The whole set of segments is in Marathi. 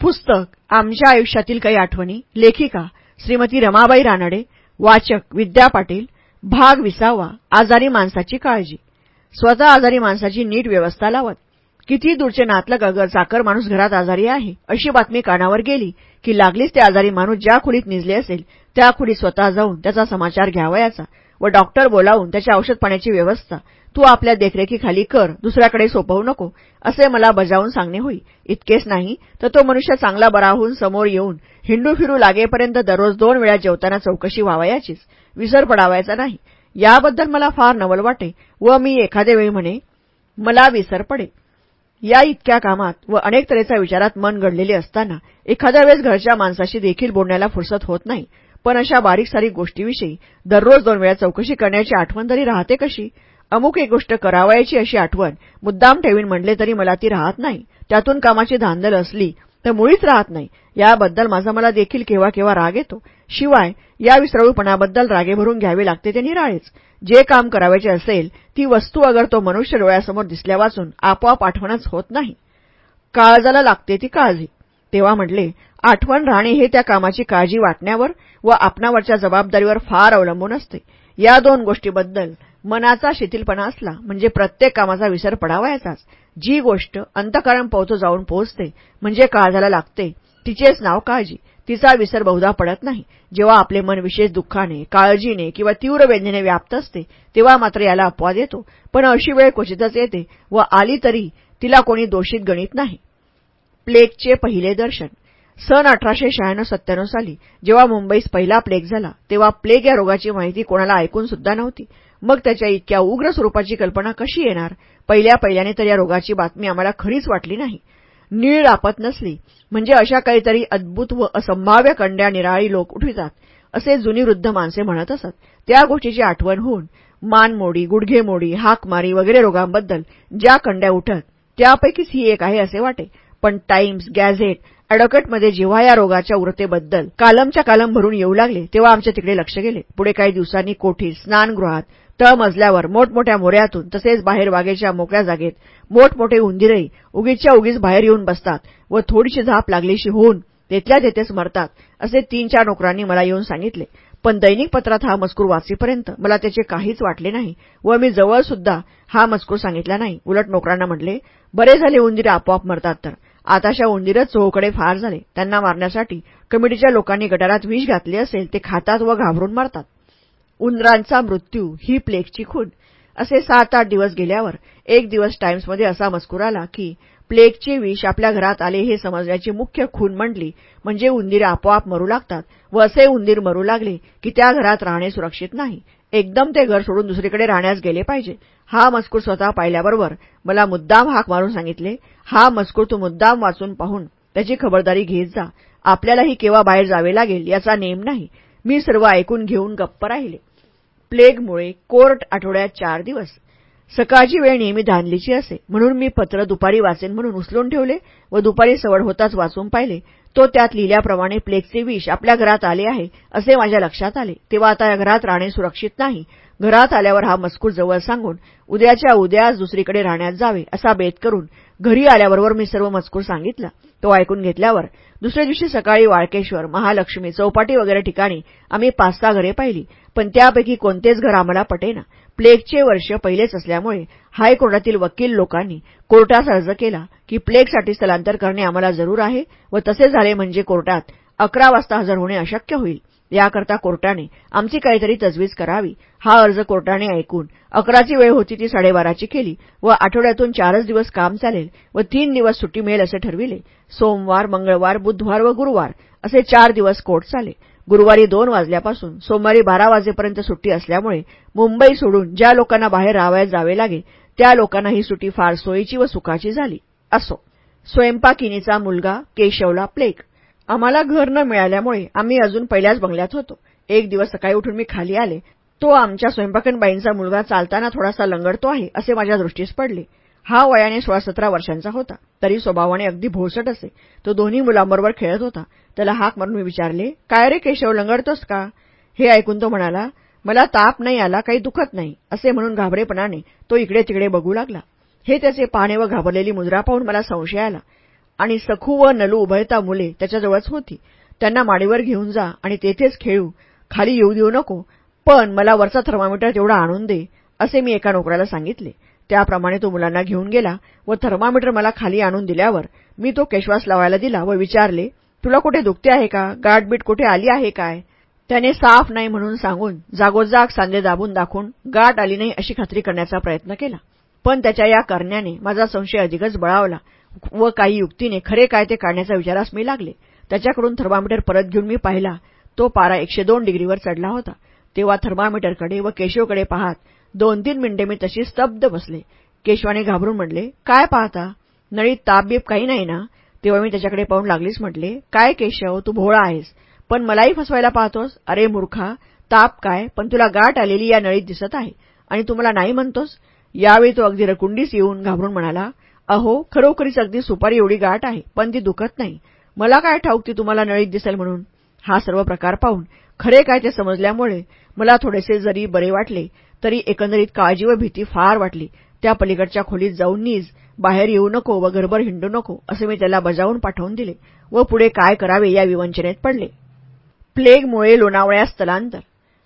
पुस्तक आमच्या आयुष्यातील काही आठवणी लेखिका श्रीमती रमाबाई रानडे वाचक विद्या पाटील भाग विसावा आजारी माणसाची काळजी. स्वतः आजारी माणसाची नीट व्यवस्था लावत किती दूरचे नातलग अगर चाकर माणूस घरात आजारी आहे अशी बातमी कानावर गेली की लागलीच ते आजारी माणूस ज्या खोलीत निजले असेल त्या खोलीत स्वतः जाऊन त्याचा समाचार घ्यावयाचा व डॉक्टर बोलावून त्याच्या औषध पाण्याची व्यवस्था तू आपल्या देखरेखीखाली कर दुसऱ्याकडे सोपवू नको. असे मला बजावून सांगणे होई. इतकेच नाही तर तो मनुष्य चांगला बरा होऊन समोर येऊन हिंडू फिरू लागेपर्यंत दररोज दोन वेळा जेवताना चौकशी व्हावयाचीच. विसर पडावायचा नाही. याबद्दल मला फार नवल वाटे व मी एखाद्या वेळी म्हणे मला विसर पडे. या इतक्या कामात व अनेक तऱ्हेच्या विचारात मन घडलेले असताना एखाद्या वेळेस घरच्या माणसाशी देखील बोलण्याला फुरसत होत नाही. पण अशा बारीक सारीक गोष्टीविषयी दररोज दोन वेळा चौकशी करण्याची आठवण तरी राहते कशी? अमुक एक गोष्ट करावयाची अशी आठवण मुद्दाम ठेवीन म्हणले तरी मला ती राहत नाही. त्यातून कामाची धांदल असली तर मुळीच राहत नाही. याबद्दल माझा मला देखील केव्हा केव्हा राग येतो. शिवाय या विसरळूपणाबद्दल रागे भरून घ्यावे लागते ते निराळेच. जे काम करावायचे असेल ती वस्तू अगर तो मनुष्य डोळ्यासमोर दिसल्या वाचून आपोआप आठवणच होत नाही. काळजाला लागते ती काळजी. तेव्हा म्हटले आठवण राहणे हे त्या कामाची काळजी वाटण्यावर व आपणावरच्या जबाबदारीवर फार अवलंबून असते. या दोन गोष्टीबद्दल मनाचा शिथिलपणा असला म्हणजे प्रत्येक कामाचा विसर पडावायचाच. जी गोष्ट अंतकरण पोहतो जाऊन पोहोचते म्हणजे काळजाला लागते तिचेच नाव काळजी. तिचा विसर बहुधा पडत नाही. जेव्हा आपले मन विशेष दुःखाने काळजीने किंवा तीव्र वेदनेने व्याप्त असते तेव्हा मात्र याला अपवाद येतो. पण अशी वेळ क्वचितच येते व आली तरी तिला कोणी दोषीत गणित नाही. प्लेगचे पहिले दर्शन. सन अठराशे शहाण्णव सत्त्याण्णव साली जेव्हा मुंबईस पहिला प्लेग झाला तेव्हा प्लेग या रोगाची माहिती कोणाला ऐकून सुद्धा नव्हती. मग त्याच्या इतक्या उग्र स्वरूपाची कल्पना कशी येणार? पहिल्या पहिल्याने तर या रोगाची बातमी आम्हाला खरीच वाटली नाही. नीळ रापत नसली. म्हणजे अशा काहीतरी अद्भुत व असंभाव्य कंड्या निराळी लोक उठवितात असे जुनी वृद्ध माणसे म्हणत असत. त्या गोष्टीची आठवण होऊन मानमोडी गुडघेमोडी हाकमारी वगैरे रोगांबद्दल ज्या कंड्या उठत त्यापैकीच ही एक आहे असे वाटे. पण टाइम्स गॅझेट अॅडव्होकेटमध्ये जेव्हा या रोगाच्या उरतेबद्दल कालमच्या कालम भरून येऊ लागले तेव्हा आमच्या तिकडे लक्ष गेले. पुढे काही दिवसांनी कोठी स्नानगृहात तळमजल्यावर मोठमोठ्या मोऱ्यातून तसेच बाहेर वागेच्या मोकळ्या जागेत मोठमोठे उंदिरही उगीच्या उगीच बाहेर येऊन बसतात व थोडीशी झाप लागलीशी होऊन तेथल्या तेथेच मरतात असे तीन चार नोकरांनी मला येऊन सांगितले. पण दैनिक पत्रात हा मजकूर वाचीपर्यंत मला त्याचे काहीच वाटले नाही व मी जवळ सुद्धा हा मजकूर सांगितला नाही. उलट नोकरांना म्हटले बरे झाले उंदीर आपोआप मरतात तर. आताशा उंदीरच चोहकडे फार झाले. त्यांना मारण्यासाठी कमिटीच्या लोकांनी गटारात विष घातले असेल ते खातात व घाबरून मारतात. उंदरांचा मृत्यू ही प्लेगची खून. असे सात आठ दिवस गेल्यावर एक दिवस टाइम्समध्ये असा मजकूर आला की प्लेगचे विष आपल्या घरात आले हे समजण्याची मुख्य खून म्हटली म्हणजे उंदीर आपोआप मरू लागतात व असे उंदीर मरू लागले की त्या घरात राहणे सुरक्षित नाही. एकदम ते घर सोडून दुसरीकडे राहण्यास गेले पाहिजे. हा मजकूर स्वतः पाहिल्याबरोबर मला मुद्दाम हाक मारून सांगितले हा मजकूर तू मुद्दाम वाचून पाहून त्याची खबरदारी घेत जा. आपल्यालाही केव्हा बाहेर जावे लागेल याचा नेम नाही. मी सर्व ऐकून घेऊन गप्प राहिले. प्लेगमुळे कोर्ट आठवड्यात चार दिवस. सकाळची वेळ नेहमी धानलीची असे. म्हणून मी पत्र दुपारी वाचेन म्हणून उचलून ठेवले व दुपारी सवड होताच वाचून पाहिले. तो त्यात लिहिल्याप्रमाणे प्लेगचे विष आपल्या घरात आले आहे असे माझ्या लक्षात आले. तेव्हा आता या घरात राहणे सुरक्षित नाही. घरात आल्यावर हा मजकूर जवळ सांगून उद्याच्या उद्याच दुसरीकडे राहण्यात जावे असा बेत करून घरी आल्याबरोबर मी सर्व मजकूर सांगितला. तो ऐकून घेतल्यावर दुसऱ्या दिवशी सकाळी वाळकेश्वर महालक्ष्मी चौपाटी वगैरे ठिकाणी आम्ही पाच सहा घरे पाहिली पण त्यापैकी कोणतेच घर आम्हाला पटेना. प्लेगचे वर्ष पहिलेच असल्यामुळे हायकोर्टातील वकील लोकांनी कोर्टास अर्ज केला की प्लेगसाठी स्थलांतर करणे आम्हाला जरूर आहे व तसे झाले म्हणजे कोर्टात अकरा वाजता हजर होणे अशक्य होईल. याकरता कोर्टाने आमची काहीतरी तजवीज करावी. हा अर्ज कोर्टाने ऐकून अकराची वेळ होती ती साडेबाराची केली व आठवड्यातून चारच दिवस काम चालेल व तीन दिवस सुट्टी मिळेल असे ठरविले. सोमवार मंगळवार बुधवार व गुरुवार असे चार दिवस कोर्ट चाले. गुरुवारी दोन वाजल्यापासून सोमवारी बारा वाजेपर्यंत सुट्टी असल्यामुळे मुंबई सोडून ज्या लोकांना बाहेर राहावयास जावे लागे त्या लोकांना ही सुट्टी फार सोयीची व सुखाची झाली. असो. स्वयंपाकिनीचा मुलगा केशवला प्लेग. आम्हाला घर न मिळाल्यामुळे आम्ही अजून पहिल्याच बंगल्यात होतो. एक दिवस सकाळी उठून मी खाली आले. तो आमच्या स्वयंपाकनबाईंचा मुलगा चालताना थोडासा लंगडतो आहे असे माझ्या दृष्टीस पडले. हा वयाने सोळा सतरा वर्षांचा होता. तरी स्वभावाने अगदी भोसट असे. तो दोन्ही मुलांबरोबर खेळत होता. त्याला हाक मारून मी विचारले काय रे केशव लंगडतोस का? हे ऐकून तो म्हणाला मला ताप नाही आला काही दुखत नाही असे म्हणून घाबरेपणाने तो इकडे तिकडे बघू लागला. हे त्याचे पाहणे व घाबरलेली मुजरा पाहून मला संशय आला. आणि सखू व नलू उभयता मुले त्याच्याजवळच होती. त्यांना माडीवर घेऊन जा आणि तेथेच खेळू. खाली येऊ देऊ नको पण मला वरचा थर्मामीटर तेवढा आणून दे असे मी एका नोकऱ्याला सांगितले. त्याप्रमाणे तो मुलांना घेऊन गेला व थर्मामीटर मला खाली आणून दिल्यावर मी तो केशवास लावायला दिला व विचारले तुला कुठे दुखते आहे का? गाठबीट कुठे आली आहे काय? त्याने साफ नाही म्हणून सांगून जागोजाग सांधे दाबून दाखवून गाठ आली नाही अशी खात्री करण्याचा प्रयत्न केला. पण त्याच्या या करण्याने माझा संशय अधिकच बळावला. व काही युक्तीने खरे काय ते काढण्याचा विचारास मी लागले. त्याच्याकडून थर्मामीटर परत घेऊन मी पाहिला. तो पारा एकशे दोन डिग्रीवर चढला होता. तेव्हा थर्मामीटरकडे व केशवकडे पाहत दोन तीन मिनिटे मी तशी स्तब्ध बसले. केशवाने घाबरून म्हणले काय पाहता? नळीत तापबीप काही नाही ना? तेव्हा मी त्याच्याकडे पाहून लागलीच म्हटले काय केशव तू भोळा आहेस पण मलाही फसवायला पाहतोस? अरे मूर्खा ताप काय पण तुला गाठ आलेली या नळीत दिसत आहे आणि तू मला नाही म्हणतोस? यावेळी तो अगदी रकुंडीस येऊन घाबरून म्हणाला अहो खरोखरीच अगदी सुपारी एवढी गाठ आहे पण ती दुखत नाही. मला काय ठाऊक ती तुम्हाला नळीत दिसेल म्हणून? हा सर्व प्रकार पाहून खरे काय ते समजल्यामुळे मला थोडेसे जरी बरे वाटले तरी एकंदरीत काळजी व भीती फार वाटली. त्या पलीकडच्या खोलीत जाऊन नीज बाहेर येऊ नको व घरभर हिंडू नको असे मी त्याला बजावून पाठवून दिले व पुढे काय करावे या विवंचनेत पडले. प्लेगमुळे लोणावळ्यास स्थलांतर.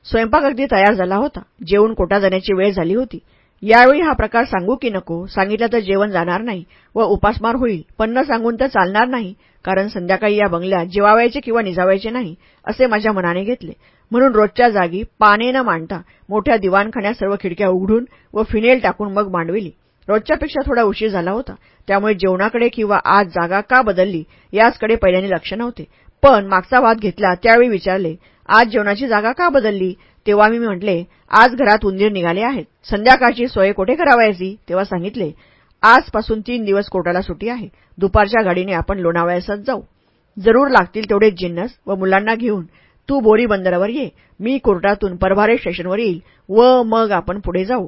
स्वयंपाक अगदी तयार झाला होता. जेवून कोटा जाण्याची वेळ झाली होती. यावेळी हा प्रकार सांगू की नको. सांगितलं तर जेवण जाणार नाही व उपासमार होईल. पण न सांगून तर चालणार नाही. कारण संध्याकाळी या बंगल्यात जेवावायचे किंवा निजावायचे नाही असे माझ्या मनाने घेतले. म्हणून रोजच्या जागी पाने न मांडता मोठ्या दिवाणखान्यात सर्व खिडक्या उघडून व फिनेल टाकून मग मांडविली. रोजच्यापेक्षा थोडा उशीर झाला होता. त्यामुळे जेवणाकडे किंवा आज जागा का बदलली याचकडे पहिल्याने लक्ष नव्हते. पण मागचा वाद घेतला त्यावेळी विचारले आज जेवणाची जागा का बदलली? तेव्हा मी म्हटले आज घरात उंदीर निघाले आहेत. संध्याकाळची सोय कोठे करावायची? तेव्हा सांगितले आजपासून तीन दिवस कोर्टाला सुटी आहे. दुपारच्या गाडीने आपण लोणावळ्यासच जाऊ. जरूर लागतील तेवढेच जिन्नस व मुलांना घेऊन तू बोरी बंदरावर ये. मी कोर्टातून परभारे स्टेशनवर येईल व मग आपण पुढे जाऊ.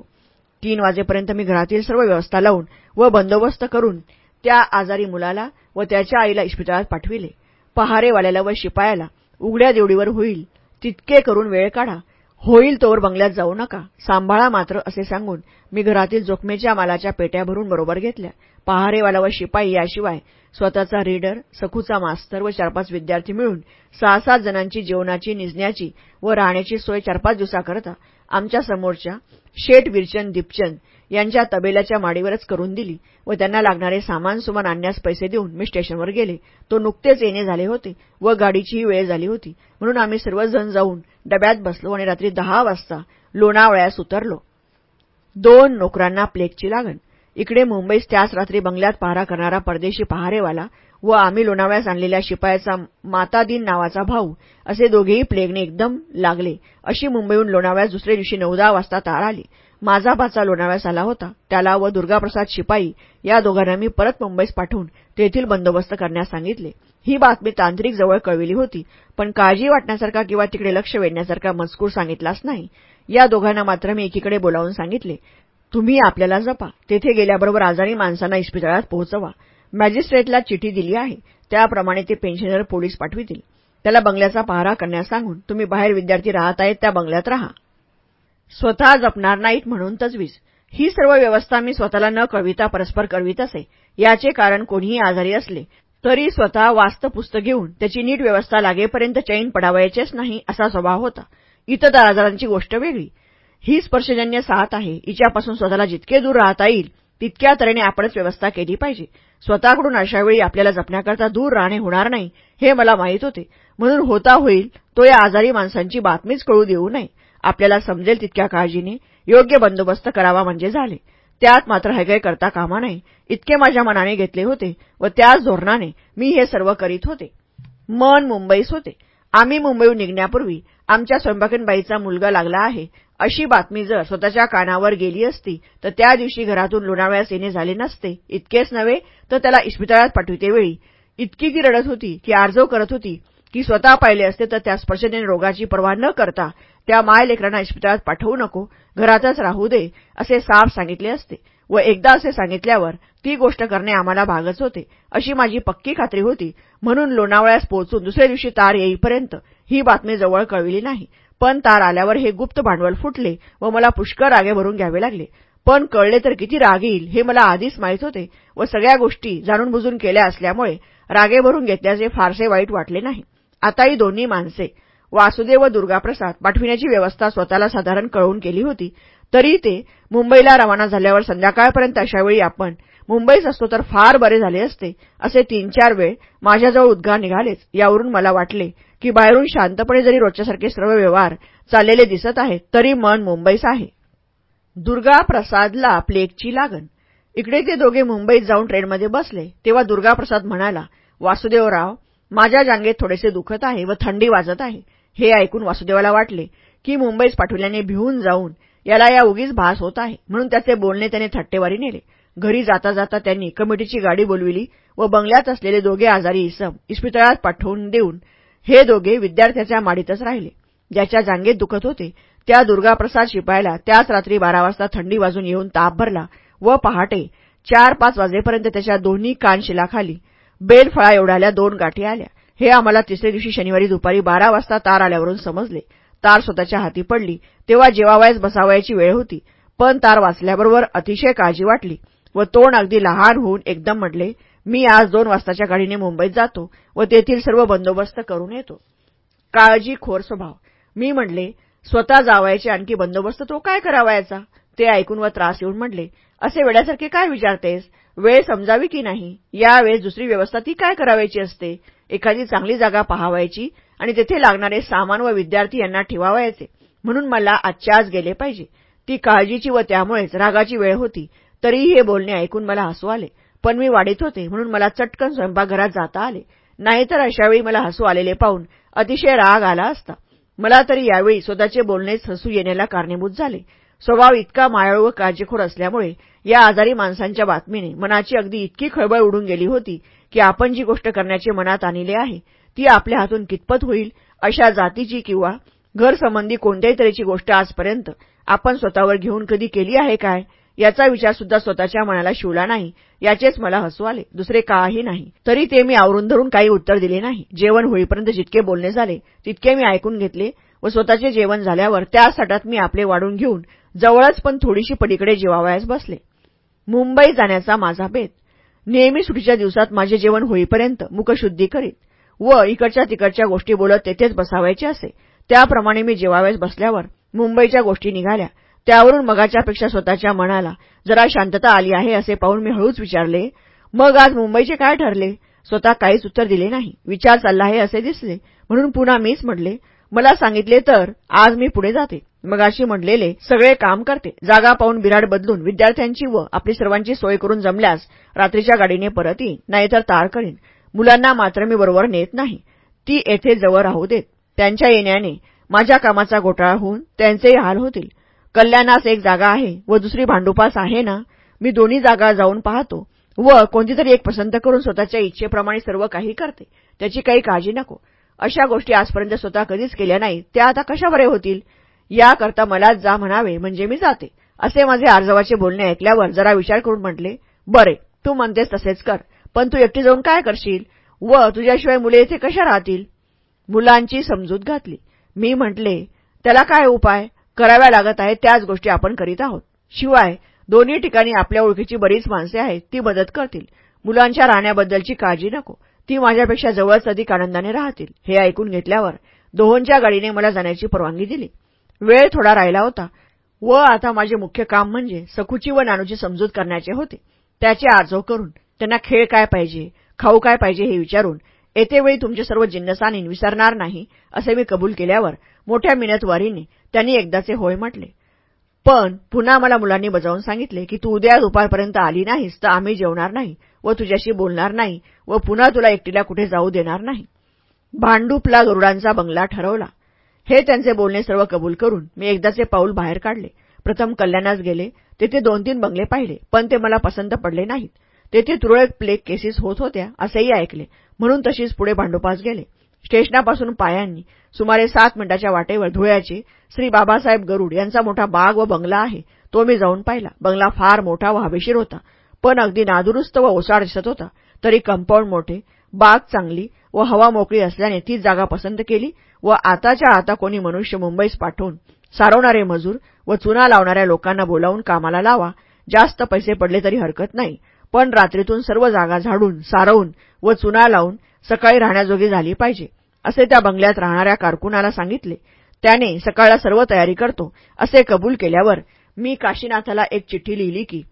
तीन वाजेपर्यंत मी घरातील सर्व व्यवस्था लावून व बंदोबस्त करून त्या आजारी मुलाला व त्याच्या आईला इस्पितळात पाठविले. पहारेवाल्याला व शिपायाला उघड्या देवडीवर होईल. तितके करून वेळ काढा. होईल तोवर बंगल्यात जाऊ नका. सांभाळा मात्र असे सांगून मी घरातील जोखमेच्या मालाच्या पेट्या भरून बरोबर घेतल्या. पहारेवाला व शिपाई याशिवाय स्वतःचा रीडर सखूचा मास्तर व चार पाच विद्यार्थी मिळून सहा सात जणांची जेवणाची निजण्याची व राहण्याची सोय चार पाच दिवसाकरता आमच्या समोरच्या शेठ विरचंद दीपचंद यांच्या तबेल्याच्या माडीवरच करून दिली व त्यांना लागणारे सामान सुमान आणण्यास पैसे देऊन मी स्टेशनवर गेले. तो नुकतेच येणे झाले होते व गाडीचीही वेळ झाली होती. म्हणून आम्ही सर्वजण जाऊन डब्यात बसलो आणि रात्री दहा वाजता लोणावळ्यास उतरलो. दोन नोकरांना प्लेगची लागण. इकडे मुंबईस त्याच रात्री बंगल्यात पहारा करणारा परदेशी पहारेवाला व आम्ही लोणावळ्यास आणलेल्या शिपायाचा मातादीन नावाचा भाऊ असे दोघेही प्लेगने एकदम लागले. अशी मुंबईहून लोणावळ्यास दुसऱ्या दिवशी नऊ दहा वाजता तार आली. माझा भाचा लोणावळ्यास आला होता. त्याला व दुर्गाप्रसाद शिपाई या दोघांना मी परत मुंबईस पाठवून तेथील बंदोबस्त करण्यास सांगितले. ही बातमी तांत्रिक जवळ कळविली होती पण काळजी वाटण्यासारखा किंवा तिकडे लक्ष वेधण्यासारखा मजकूर सांगितलाच नाही. या दोघांना मात्र मी एकीकडे बोलावून सांगितले तुम्ही आपल्याला जपा. तेथे गेल्याबरोबर आजारी माणसांना इस्पितळात पोहोचवा. मॅजिस्ट्रेटला चिठी दिली आहे. त्याप्रमाणे ते पेन्शनर पोलीस पाठवितील. त्याला बंगल्याचा पहारा करण्यास सांगून तुम्ही बाहेर विद्यार्थी राहत आहेत त्या बंगल्यात राहा. स्वतः जपणार नाहीत म्हणून तजवीज. ही सर्व व्यवस्था मी स्वतःला न कळविता परस्पर कळवित असे. याचे कारण कोणीही आजारी असले तरी स्वतः वास्तपुस्त घेऊन त्याची नीट व्यवस्था लागेपर्यंत चैन पडावायचेच नाही असा स्वभाव होता. इतर आजारांची गोष्ट वेगळी. ही स्पर्शजन्य साथ आहे. हिच्यापासून स्वतःला जितके दूर राहता येईल तितक्या तऱ्हेने आपणच व्यवस्था केली पाहिजे. स्वतःकडून अशावेळी आपल्याला जपण्याकरता दूर राहणे होणार नाही हे मला माहीत होते. म्हणून होता होईल तो या आजारी माणसांची बातमीच कळू देऊ नये. आपल्याला समजेल तितक्या काळजीने योग्य बंदोबस्त करावा म्हणजे झाले. त्यात मात्र हयगय करता कामा नये इतके माझ्या मनाने घेतले होते व त्याच धोरणाने मी हे सर्व करीत होते. मन मुंबईस होते. आम्ही मुंबईहून निघण्यापूर्वी आमच्या स्वयंपाकीनबाईचा मुलगा लागला आहे. अशी बातमी जर स्वतःच्या कानावर गेली असती तर त्या दिवशी घरातून लोणावळ्यास येणे झाले नसते. इतकेच नव्हे तर त्याला इस्पितळात पाठवितेवेळी इतकी ती रडत होती की आर्जव करत होती की स्वतः पाहिले असते तर त्या स्पर्शने रोगाची पर्वा न करता त्या मायलेकरांना इस्पितळात पाठवू नको घरातच राहू दे असे साफ सांगितले असते. व एकदा असे सांगितल्यावर ती गोष्ट करणे आम्हाला भागच होते. अशी माझी पक्की खात्री होती. म्हणून लोणावळ्यास पोहोचून दुसऱ्या दिवशी तार येईपर्यंत ही बातमी जवळ कळविली नाही. पण तार आल्यावर हे गुप्त भांडवल फुटले व मला पुष्कळ रागे भरून घ्यावे लागले. पण कळले तर किती राग येईल हे मला आधीच माहीत होते व सगळ्या गोष्टी जाणून बुजून केल्या असल्यामुळे रागे भरून घेतल्याचे फारसे वाईट वाटले नाही. आता ही दोन्ही माणसे वासुदेव व दुर्गाप्रसाद पाठविण्याची व्यवस्था स्वतःला साधारण कळवून केली होती. तरी ते मुंबईला रवाना झाल्यावर संध्याकाळपर्यंत अशावेळी आपण मुंबईच असतो तर फार बरे झाले असते. असे तीन चार वेळ माझ्याजवळ उद्गार निघालेच. यावरून मला वाटले की बाहेरून शांतपणे जरी रोजच्यासारखे सर्व व्यवहार चाललेले दिसत आहेत तरी मन मुंबईस आहे. दुर्गाप्रसादला प्लेगची लागण. इकडे ते दोघे मुंबईत जाऊन ट्रेनमध्ये बसले. तेव्हा दुर्गाप्रसाद म्हणाला वासुदेवराव माझ्या जांगेत थोडेसे दुखत आहे व थंडी वाजत आहे. हे ऐकून वासुदेवाला वाटले की मुंबईस पाठवल्याने भिवून जाऊन याला या उगीच भास होत आहे. म्हणून त्याचे बोलणे त्याने थट्टेवारी नेले. घरी जाता जाता त्यांनी कमिटीची गाडी बोलविली व बंगल्यात असलेले दोघे आजारी इसम इस्पितळात पाठवून देऊन हे दोघे विद्यार्थ्याच्या माडीतच राहिले. ज्याच्या जांगेत दुखत होते त्या दुर्गाप्रसाद शिपायला त्याच रात्री बारा वाजता थंडी वाजून येऊन ताप भरला व पहाटे चार पाच वाजेपर्यंत त्याच्या दोन्ही कानशिलाखाली बेलफळा एवढ्याल्या दोन गाठी आल्या. हे आम्हाला तिसऱ्या दिवशी शनिवारी दुपारी बारा वाजता तार आल्यावरून समजले. तार स्वतःच्या हाती पडली. तेव्हा जेवावयास बसावयाची वेळ होती. पण तार वाचल्याबरोबर अतिशय काळजी वाटली. व तोंड अगदी लहान होऊन एकदम म्हटले मी आज दोन वाजताच्या गाडीने मुंबईत जातो व तेथील सर्व बंदोबस्त करून येतो. काळजी खोर स्वभाव. मी म्हणले स्वतः जावायचे आणखी बंदोबस्त तो काय करावायचा? ते ऐकून व त्रास येऊन म्हणले असे वेड्यासारखे काय विचारतेस? वेळ समजावी की नाही? यावेळेस दुसरी व्यवस्था ती काय करावायची असते? एखादी चांगली जागा पहावायची आणि तेथे लागणारे सामान व विद्यार्थी यांना ठेवावायचे. म्हणून मला आजच्या आज गेले पाहिजे. ती काळजीची व त्यामुळेच रागाची वेळ होती. तरीही हे बोलणे ऐकून मला हसू आले. पण मी वाढीत होते म्हणून मला चटकन स्वयंपाकघरात जाता आले. नाहीतर अशावेळी मला हसू आलेले पाहून अतिशय राग आला असता. मला तरी यावेळी स्वतःचे बोलणेच हसू येण्याला कारणीभूत झाले. स्वभाव इतका मायाळू व काळजीखोर असल्यामुळे या आजारी माणसांच्या बातमीने मनाची अगदी इतकी खळबळ उडून गेली होती की आपण जी गोष्ट करण्याचे मनात आणले आहे ती आपल्या हातून कितपत होईल अशा जातीची किंवा घरसंबंधी कोणत्याही तऱ्हेची गोष्ट आजपर्यंत आपण स्वतःवर घेऊन कधी केली आहे काय? याचा विचार सुद्धा स्वतःच्या मनाला शिवला नाही. याचेच मला हसू आले. दुसरे काही नाही. तरी ते मी आवरून धरून काही उत्तर दिले नाही. जेवण होईपर्यंत जितके बोलणे झाले तितके मी ऐकून घेतले व स्वतःचे जेवण झाल्यावर त्या सटात मी आपले वाढून घेऊन जवळच पण थोडीशी पलीकडे जेवावयास बसले. मुंबई जाण्याचा माझा बेत. नेहमी सुटीच्या दिवसात माझे जेवण होईपर्यंत मुखशुद्धी करीत व इकडच्या तिकडच्या गोष्टी बोलत तेथेच बसावायचे असे. त्याप्रमाणे मी जेवावयास बसल्यावर मुंबईच्या गोष्टी निघाल्या. त्यावरून मगाच्यापेक्षा स्वतःच्या मनाला जरा शांतता आली आहे असे पाहून मी हळूच विचारले मग आज मुंबईचे काय ठरले? स्वतः काहीच उत्तर दिले नाही. विचार चालला आहे असे दिसले. म्हणून पुन्हा मीच म्हटले मला सांगितले तर आज मी पुढे जाते. मगाशी म्हटलेले सगळे काम करते. जागा पाहून बिराड बदलून विद्यार्थ्यांची व आपली सर्वांची सोय करून जमल्यास रात्रीच्या गाडीने परत येईन नाहीतर तार करीन. मुलांना मात्र मी बरोबर नेत नाही. ती येथे जवळ राहू देत. त्यांच्या येण्याने माझ्या कामाचा घोटाळा होऊन त्यांचेही हाल होतील. कल्याणास एक जागा आहे व दुसरी भांडुपास आहे ना मी दोन्ही जागा जाऊन पाहतो व कोणतीतरी एक पसंत करून स्वतःच्या इच्छेप्रमाणे सर्व काही करते. त्याची काही काळजी नको. अशा गोष्टी आजपर्यंत स्वतः कधीच केल्या नाहीत. त्या आता कशा बरे होतील? याकरता मलाच जा म्हणावे म्हणजे मी जाते. असे माझे आर्जवाचे बोलणे ऐकल्यावर जरा विचार करून म्हटले बरे तू म्हणतेस तसेच कर. पण तू एकटी जाऊन काय करशील? व तुझ्याशिवाय मुले येथे कशा राहतील? मुलांची समजूत घातली. मी म्हटले त्याला काय उपाय? कराव्या लागत आहेत त्याच गोष्टी आपण करीत आहोत. शिवाय दोन्ही ठिकाणी आपल्या ओळखीची बरीच माणसे आहेत ती मदत करतील. मुलांच्या राहण्याबद्दलची काळजी नको. ती माझ्यापेक्षा जवळच अधिक आनंदाने राहतील. हे ऐकून घेतल्यावर दोहोंच्या गाडीने मला जाण्याची परवानगी दिली. वेळ थोडा राहिला होता. व आता माझे मुख्य काम म्हणजे सखूची व नानूची समजूत करण्याचे होते. त्याचे आजो करून त्यांना खेळ काय पाहिजे खाऊ काय पाहिजे हे विचारून येतेवेळी तुमचे सर्व जिन्नसानी विसरणार नाही असे मी कबूल केल्यावर मोठ्या मिनतवारीने त्यांनी एकदाचे होय म्हटले. पण पुन्हा मला मुलांनी बजावून सांगितले की तू उद्या दुपारपर्यंत आली नाहीस तर आम्ही जेवणार नाही व तुझ्याशी बोलणार नाही व पुन्हा तुला एकटीला कुठे जाऊ देणार नाही. भांडूपला गरुडांचा बंगला ठरवला. हे त्यांचे बोलणे सर्व कबूल करून मी एकदाचे पाऊल बाहेर काढले. प्रथम कल्याणास गेले. तेथे दोन तीन बंगले पाहिले पण ते मला पसंत पडले नाहीत. तेथे तुरळक प्लेग केसेस होत होत्या असेही ऐकले. म्हणून तशीच पुढे भांडोपास गेले. स्टेशनापासून पायांनी सुमारे सात मिनिटाच्या वाटेवर धुळ्याचे श्री बाबासाहेब गरुड यांचा मोठा बाग व बंगला आहे. तो मी जाऊन पाहिला. बंगला फार मोठा व हवेशीर होता पण अगदी नादुरुस्त व ओसाड दिसत होता तरी कंपाऊंड मोठे बाग चांगली व हवा मोकळी असल्याने ती जागा पसंत केली व आताच्या आता कोणी मनुष्य मुंबईस पाठवून सारवणारे मजूर व चुना लावणाऱ्या लोकांना बोलावून कामाला लावा. जास्त पैसे पडले तरी हरकत नाही. पण रात्रीतून सर्व जागा झाडून सारवून व चुना लावून सकाळी राहण्याजोगी झाली पाहिजे असे त्या बंगल्यात राहणाऱ्या कारकुनाला सांगितले. त्याने सकाळला सर्व तयारी करतो असे कबूल केल्यावर मी काशीनाथाला एक चिठ्ठी लिहिली की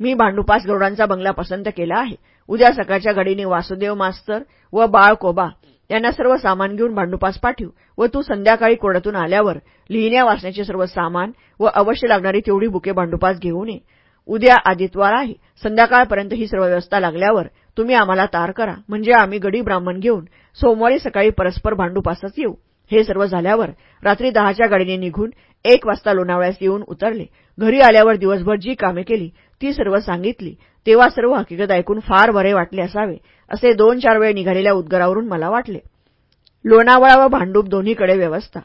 मी भांडुपास गौडांचा बंगला पसंत केला आहे. उद्या सकाळच्या घडीने वासुदेव मास्तर व बाळ कोबा यांना सर्व सामान घेऊन भांडुपास पाठवू व तू संध्याकाळी कोर्टातून आल्यावर लिहिण्या वाचण्याचे सर्व सामान व अवश्य लागणारी तेवढी बुके भांडुपास घेऊन ये. उद्या आदित्वार आहे संध्याकाळपर्यंत ही सर्व व्यवस्था लागल्यावर तुम्ही आम्हाला तार करा. म्हणजे आम्ही गडी ब्राह्मण घेऊन सोमवारी सकाळी परस्पर भांडूपासच येऊ. हे सर्व झाल्यावर रात्री दहाच्या गाडीने निघून एक वाजता लोणावळ्यास येऊन उतरले. घरी आल्यावर दिवसभर जी कामे केली ती सर्व सांगितली. तेव्हा सर्व हकीकत ऐकून फार बरे वाटले असावे असे दोन चार वेळ निघालेल्या उद्गारावरून मला वाटले. लोणावळा व भांडूप दोन्हीकडे व्यवस्था.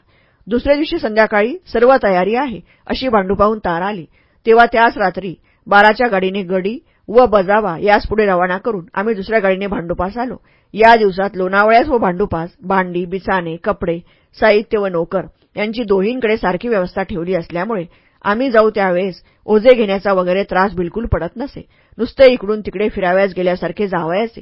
दुसऱ्या दिवशी संध्याकाळी सर्व तयारी आहे अशी भांडुपाहून तार आली. तेव्हा त्याच रात्री बाराच्या गाडीने गडी व बजावा यास पुढे रवाना करून आम्ही दुसऱ्या गाडीने भांडुपास आलो. या दिवसात लोणावळ्यास व भांडुपास भांडी बिचाने कपडे साहित्य व नोकर यांची दोहींकडे सारखी व्यवस्था ठेवली असल्यामुळे आम्ही जाऊ त्यावेळेस ओझे घेण्याचा वगैरे त्रास बिलकुल पडत नसे. नुसते इकडून तिकडे फिराव्यास गेल्यासारखे जावायचे.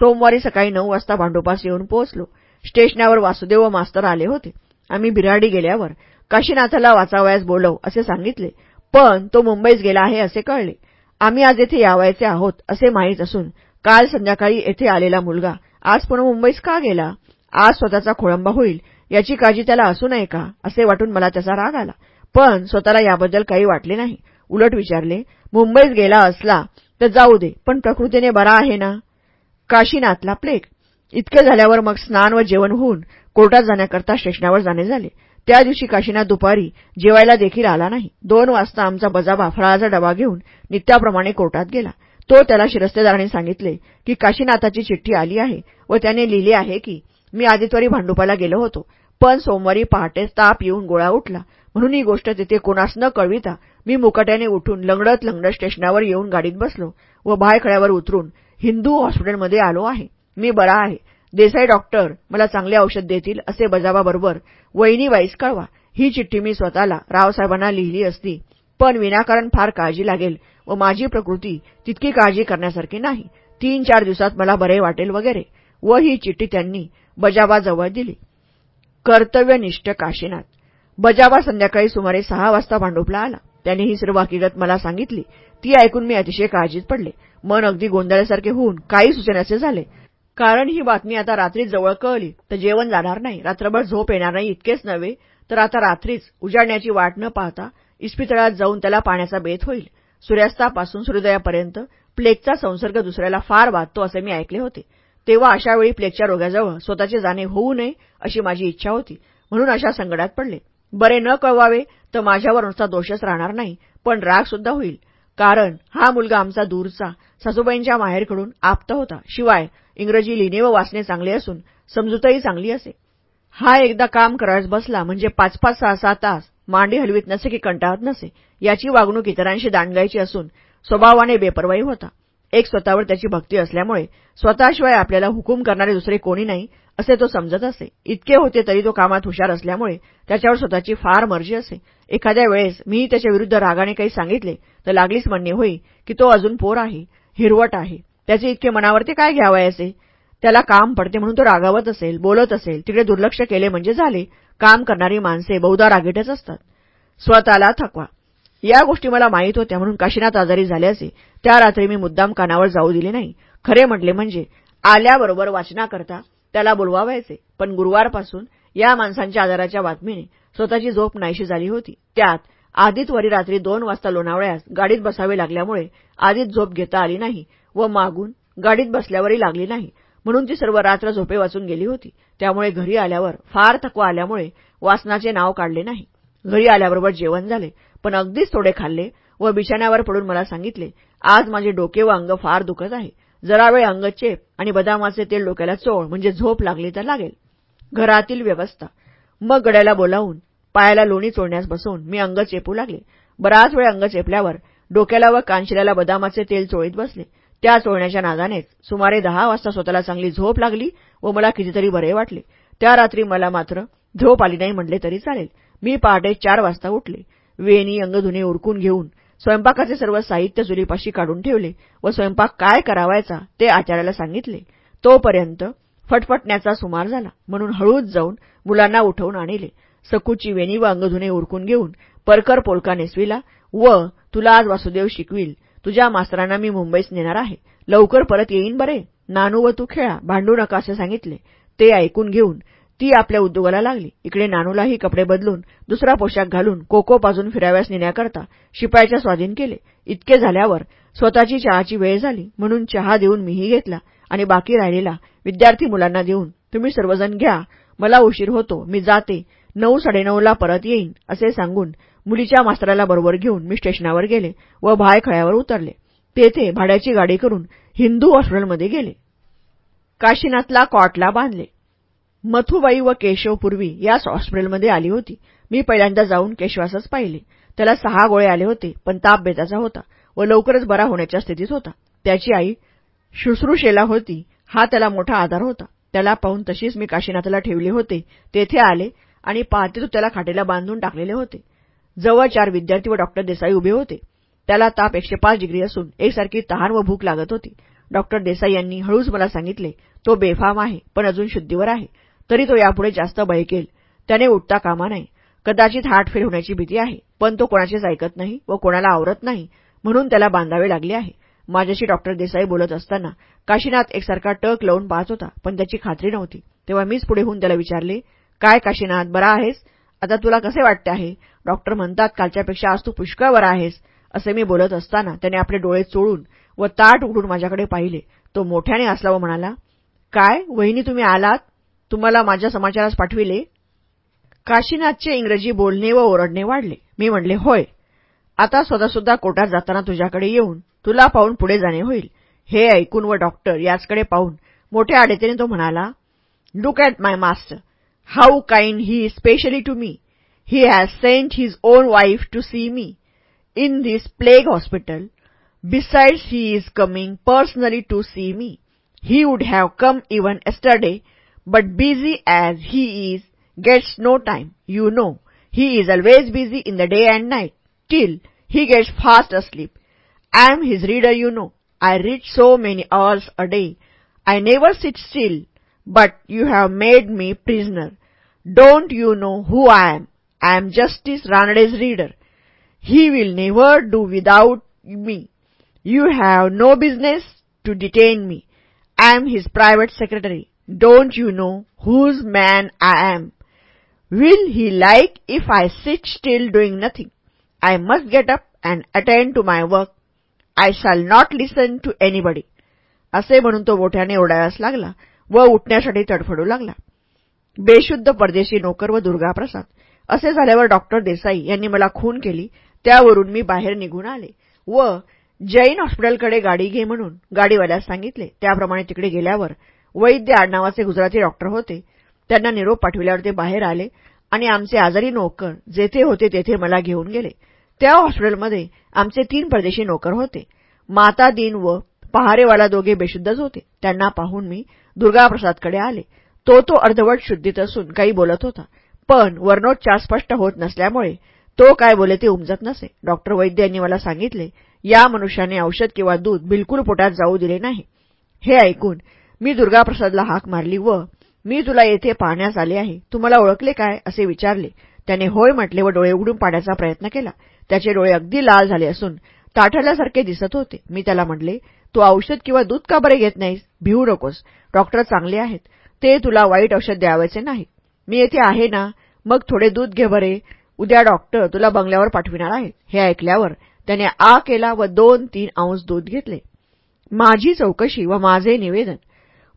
सोमवारी सकाळी नऊ वाजता भांडोपास येऊन पोहोचलो. स्टेशनावर वासुदेव व मास्तर आले होते. आम्ही बिराडी गेल्यावर काशीनाथाला वाचावयास बोलव असे सांगितले. पण तो मुंबईत गेला आहे असे कळले. आम्ही आज येथे यावायचे आहोत असे माहीत असून काल संध्याकाळी येथे आलेला मुलगा आज पुन्हा मुंबईस का गेला? आज स्वतःचा खोळंबा होईल याची काळजी त्याला असू नये का? असे वाटून मला त्याचा राग आला. पण स्वतःला याबद्दल काही वाटले नाही. उलट विचारले मुंबईत गेला असला तर जाऊ दे पण प्रकृतीने बरा आहे ना? काशीनाथला प्लेग. इतके झाल्यावर मग स्नान व जेवण होऊन कोर्टात जाण्याकरता स्टेशनावर जाणे झाले. त्या दिवशी काशीनाथ दुपारी जेवायला देखील आला नाही. दोन वाजता आमचा बजाबा फळाचा डबा घेऊन नित्याप्रमाणे कोर्टात गेला. तो त्याला शिरस्तेदाराने सांगितले की काशीनाथाची चिठ्ठी आली आहे व त्याने लिहिले आहे की मी आदित्वारी भांडुपाला गेलो होतो पण सोमवारी पहाटे ताप येऊन गोळा उठला. म्हणून ही गोष्ट तिथे कोणास न कळविता मी मुकाट्याने उठून लंगडत लंगडत स्टेशनावर येऊन गाडीत बसलो व भायखळ्यावर उतरून हिंदू हॉस्पिटलमध्ये आलो आहे. मी बरा आहे. देसाई डॉक्टर मला चांगले औषध देतील असे बजावाबरोबर वहिनी वाईस कळवा ही चिठ्ठी मी स्वतःला रावसाहेबांना लिहिली असती. पण विनाकारण फार काळजी लागेल व माझी प्रकृती तितकी काळजी करण्यासारखी नाही. तीन चार दिवसात मला बरे वाटेल वगैरे व ही चिठ्ठी त्यांनी बजावाजवळ दिली. कर्तव्यनिष्ठ काशीनाथ. बजावा संध्याकाळी सुमारे सहा वाजता भांडुपला आला. त्याने ही सर्व हकीकत मला सांगितली. ती ऐकून मी अतिशय काळजीत पडले. मन अगदी गोंधळासारखे होऊन काही सूचनाचे झाले. कारण ही बातमी आता रात्री जवळ कळली तर जेवण जाणार नाही. रात्रभर झोप येणार नाही इतकेच नव्हे. तर आता रात्रीच उजाडण्याची वाट न पाहता इस्पितळात जाऊन त्याला पाण्याचा बेत होईल. सूर्यास्तापासून सूर्योदयापर्यंत प्लेगचा संसर्ग दुसऱ्याला फार वाचतो असे मी ऐकले होते. तेव्हा अशावेळी प्लेगच्या रोग्याजवळ स्वतःचे जाणे होऊ नये अशी माझी इच्छा होती. म्हणून अशा संकटात पडले. बरे न कळवावे तर माझ्यावर नुसता दोषच राहणार नाही पण राग सुद्धा होईल. कारण हा मुलगा आमचा दूरचा. सासूबाईंच्या माहेरकडून आप्त होता. शिवाय इंग्रजी लिहिणे व वाचणे चांगले असून समजूतही चांगली असे. हा एकदा काम करायच बसला म्हणजे पाच पाच सहा सहा तास मांडी हलवीत नसे की कंटाळत नसे याची वागणूक इतरांशी दांडगायची असून स्वभावाने बेपरवाई होता. एक स्वतःवर त्याची भक्ती असल्यामुळे स्वतःशिवाय आपल्याला हुकूम करणारे दुसरे कोणी नाही असे तो समजत असे. इतके होते तरी तो कामात हुशार असल्यामुळे त्याच्यावर स्वतःची फार मर्जी असे. एखाद्या वेळेस मीही त्याच्या विरुद्ध रागाने काही सांगितले तर लागलीच म्हणणे होई की तो अजून पोर आहे हिरवट आहे. त्याचे इतके मनावरती काय घ्यावायचे त्याला काम पडते म्हणून तो रागावत असेल बोलत असेल तिकडे दुर्लक्ष केले म्हणजे झाले. काम करणारी माणसे बहुधा रागीटच असतात. स्वतःला थकवा. या गोष्टी मला माहीत होत्या म्हणून काशीनाथ आजारी झाल्याचे त्या रात्री मी मुद्दाम कानावर जाऊ दिले नाही. खरे म्हटले म्हणजे आल्याबरोबर वाचनाकरता त्याला बोलवावायचे. पण गुरुवारपासून या माणसांच्या आजाराच्या बातमीने स्वतःची झोप नाहीशी झाली होती. त्यात आधीतवरी रात्री दोन वाजता लोणावळ्यास गाडीत बसावे लागल्यामुळे आधीच झोप घेता आली नाही व मागून गाडीत बसल्यावरही लागली नाही म्हणून ती सर्व रात्र झोपे वाचून गेली होती. त्यामुळे घरी आल्यावर फार थकवा आल्यामुळे वासनाचे नाव काढले नाही. घरी आल्याबरोबर जेवण झाले पण अगदीच थोडे खाल्ले व बिछाण्यावर पडून मला सांगितले आज माझे डोके व अंग फार दुखत आहे. जरा वेळ आणि बदामाचे तेल डोक्याला चोळ म्हणजे झोप लागली तर लागेल. घरातील व्यवस्था. मग गड्याला बोलावून पायाला लोणी चोळण्यास बसवून मी अंग चेपू लागले. बराच वेळ अंग चेपल्यावर डोक्याला व कानशिल्याला बदामाचे तेल चोळीत बसले. त्या चोळण्याच्या नादानेच सुमारे दहा वाजता स्वतःला चांगली झोप लागली व मला कितीतरी बरे वाटले. त्या रात्री मला मात्र झोप आली नाही म्हटले तरी चालेल. मी पहाटे चार वाजता उठले. वेणी अंगधुने उरकून घेऊन स्वयंपाकाचे सर्व साहित्य चुलीपाशी काढून ठेवले व स्वयंपाक काय करावायचा ते आचार्याला सांगितले. तोपर्यंत फटफटण्याचा सुमार झाला. म्हणून हळूच जाऊन मुलांना उठवून आणले. सकूची वेणी व अंगधुने उरकून घेऊन परकर पोलका नेसविला व तुला आज वासुदेव शिकविल. तुझ्या मास्तरांना मी मुंबईस नेणार आहे. लवकर परत येईन बरे. नानू व तू खेळा. भांडू नका असे सांगितले. ते ऐकून घेऊन ती आपल्या उद्योगाला लागली. इकडे नानूलाही कपडे बदलून दुसरा पोशाख घालून कोको पाजून फिराव्यास नेण्याकरता शिपायाच्या स्वाधीन केले. इतके झाल्यावर स्वतःची चहाची वेळ झाली. म्हणून चहा देऊन मीही घेतला आणि बाकी राहिलेला विद्यार्थी मुलांना देऊन तुम्ही सर्वजण घ्या. मला उशीर होतो. मी जाते. नऊ साडेनऊला परत येईन असे सांगून मुलीच्या मास्तराला बरोबर घेऊन मी स्टेशनावर गेले व भायखळ्यावर उतरले. तेथे भाड्याची गाडी करून हिंदू हॉस्पिटलमध्ये गेले. काशीनाथला कॉटला बांधले. मथुबाई व केशव पूर्वी याच हॉस्पिटलमध्ये आली होती. मी पहिल्यांदा जाऊन केशवासच पाहिले. त्याला सहा गोळे आले होते पण ताप बेताचा होता व लवकरच बरा होण्याच्या स्थितीत होता. त्याची आई शुश्रूषेला होती. हा त्याला मोठा आधार होता. त्याला पाहून तशीच मी काशीनाथला ठेवले होते. तेथे आले आणि पाहते तो त्याला खाटेला बांधून टाकलेले होते. जवळ चार विद्यार्थी व डॉक्टर देसाई उभे होते. त्याला ताप एकशे पाच डिग्री असून एकसारखी तहान व भूक लागत होती. डॉक्टर देसाई यांनी हळूच मला सांगितले तो बेफाम आहे पण अजून शुद्धीवर आहे. तरी तो यापुढे जास्त बळकेल त्याने उठता कामा नाही. कदाचित हार्ट फेल होण्याची भीती आहे पण तो कोणाचेच ऐकत नाही व कोणाला आवरत नाही म्हणून त्याला बांधावे लागले आहे. माझ्याशी डॉक्टर देसाई बोलत असताना काशीनाथ एकसारखा टक लावून पाहत होता पण त्याची खात्री नव्हती. तेव्हा मीच पुढे होऊन त्याला विचारले काय काशीनाथ बरा आहेस? आता तुला कसे वाटते आहे? डॉक्टर म्हणतात कालच्यापेक्षा आज तू पुष्कळ बरा आहेस. असे मी बोलत असताना त्याने आपले डोळे चोळून व ताट उघडून माझ्याकडे पाहिले. तो मोठ्याने असला व म्हणाला काय? वहिनी तुम्ही आलात? तुम्हाला माझ्या समाचारास पाठविले. काशीनाथचे इंग्रजी बोलणे व ओरडणे वाढले. मी म्हणले होय. आता स्वतःसुद्धा कोटात जाताना तुझ्याकडे येऊन तुला पाहून पुढे जाणे होईल. हे ऐकून व डॉक्टर याचकडे पाहून मोठ्या आडेतेने तो म्हणाला look at my master how kind he specially to me he has sent his own wife to see me in this plague hospital besides he is coming personally to see me he would have come even yesterday but busy as he is, gets no time, you know. He is always busy in the day and night, till he gets fast asleep. I am his reader, you know. I read so many hours a day. I never sit still, but you have made me prisoner. Don't you know who I am? I am Justice Ranade's reader. He will never do without me. You have no business to detain me. I am his private secretary. Don't you know whose man I am? Will he like if I sit still doing nothing? I must get up and attend to my work. I shall not listen to anybody असे म्हणून तो मोठ्याने ओढायास लागला व उठण्यासाठी तडफडू लागला. बेशुद्ध परदेशी नोकर व दुर्गाप्रसाद असे झाल्यावर डॉक्टर देसाई यांनी मला खून केली. त्यावरून मी बाहेर निघून आले व जैन हॉस्पिटलकडे गाडी घे म्हणून गाडीवाल्यास सांगितले. त्याप्रमाणे तिकडे गेल्यावर वैद्य आडनावाचे गुजराती डॉक्टर होते. त्यांना निरोप पाठविल्यावर ते बाहेर आले आणि आमचे आजारी नोकर जेथे होते तेथे मला घेऊन गेले. त्या हॉस्पिटलमध्ये आमचे तीन परदेशी नोकर होते. माता दिन व पहारेवाला दोघे बेशुद्धच होते. त्यांना पाहून मी दुर्गाप्रसादकडे आले. तो तो अर्धवट शुद्धीत असून काही बोलत होता. पण वर्णोच्चार स्पष्ट होत नसल्यामुळे तो काय बोले ते उमजत नसे. डॉक्टर वैद्य यांनी मला सांगितले या मनुष्याने औषध किंवा दूध बिलकुल पोटात जाऊ दिले नाही. हे ऐकून मी दुर्गाप्रसादला हाक मारली व मी तुला येथे पाहण्यास आले आहे. तुम्हाला ओळखले काय? असे विचारले. त्याने होय म्हटले व डोळे उघडून पाडण्याचा प्रयत्न केला. त्याचे डोळे अगदी लाल झाले असून ताठल्यासारखे दिसत होते. मी त्याला म्हटले तू औषध किंवा दूध का बरे घेत नाहीस? भिवू नकोस. डॉक्टर चांगले आहेत. ते तुला वाईट औषध द्यावायचे नाही. मी येथे आहे ना? मग थोडे दूध घे बरे. उद्या डॉक्टर तुला बंगल्यावर पाठविणार आहेत. हे ऐकल्यावर त्याने आ केला व दोन तीन अंश दूध घेतले. माझी चौकशी व माझे निवेदन.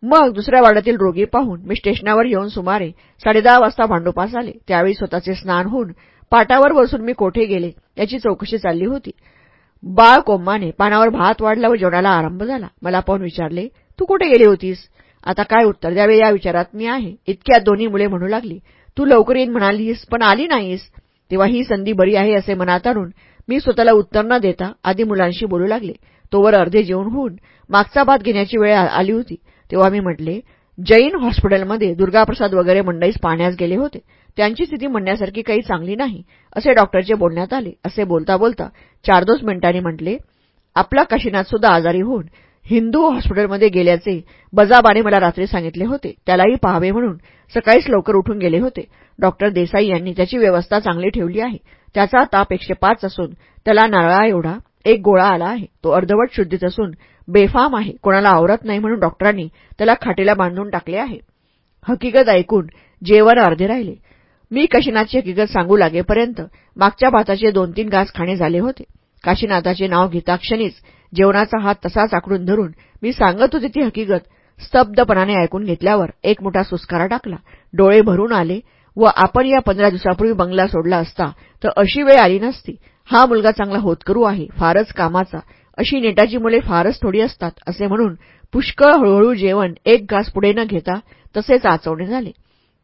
मग दुसऱ्या वाड्यातील रोगी पाहून मी स्टेशनावर येऊन सुमारे साडेदहा वाजता भांडोपास आले. त्यावेळी स्वतःचे स्नान होऊन पाटावर बसून मी कोठे गेले याची चौकशी चालली होती. बाळ कोम्माने पानावर भात वाढला व जेवणाला आरंभ झाला. मला पाहून विचारले तू कुठे गेली होतीस? आता काय उत्तर द्यावे या विचारात मी आहे. इतक्या दोन्ही मुले म्हणू लागली तू लवकर येईन म्हणालीस पण आली नाहीस. तेव्हा ही संधी बरी आहे असे मनात आणून मी स्वतःला उत्तर न देता आधी मुलांशी बोलू लागले. तोवर अर्धे जेवण होऊन मागचा भात घेण्याची वेळ आली होती. तेव्हा मी म्हटले जैन हॉस्पिटलमध्ये दुर्गाप्रसाद वगैरे मंडईस पाहण्यास गेले होते. त्यांची स्थिती म्हणण्यासारखी काही चांगली नाही असे डॉक्टरचे बोलण्यात आले. असे बोलता बोलता चार दोन मिनिटांनी म्हटले आपला काशीनाथ सुद्धा आजारी होऊन हिंदू हॉस्पिटलमध्ये गेल्याचे बजाबाने मला रात्री सांगितले होते. त्यालाही पाहावे म्हणून सकाळीच लवकर उठून गेले होते. डॉक्टर देसाई यांनी त्याची व्यवस्था चांगली ठेवली आहे. त्याचा ताप एकशे पाच असून त्याला नारळा एवढा एक गोळा आला आहे. तो अर्धवट शुद्धीत असून बेफाम आहे. कोणाला आवरत नाही म्हणून डॉक्टरांनी त्याला खाटेला बांधून टाकले आहे. हकीकत ऐकून जेवण अर्धे राहिले. मी काशीनाथची हकीकत सांगू लागेपर्यंत मागच्या भाताचे दोन तीन घास खाणे झाले होते. काशीनाथाचे नाव घेता क्षणीच जेवणाचा हात तसाच आकडून धरून मी सांगत होते ती हकीकत स्तब्धपणाने ऐकून घेतल्यावर एक मोठा सुस्कारा टाकला. डोळे भरून आले व आपण या पंधरा दिवसापूर्वी बंगला सोडला असता तर अशी वेळ आली नसती. हा मुलगा चांगला होतकरू आहे. फारच कामाचा. अशी नेटाची मुले फारच थोडी असतात असे म्हणून पुष्कळ हळूहळू जेवण एक घास पुढे न घेता तसेच आचवणे झाले.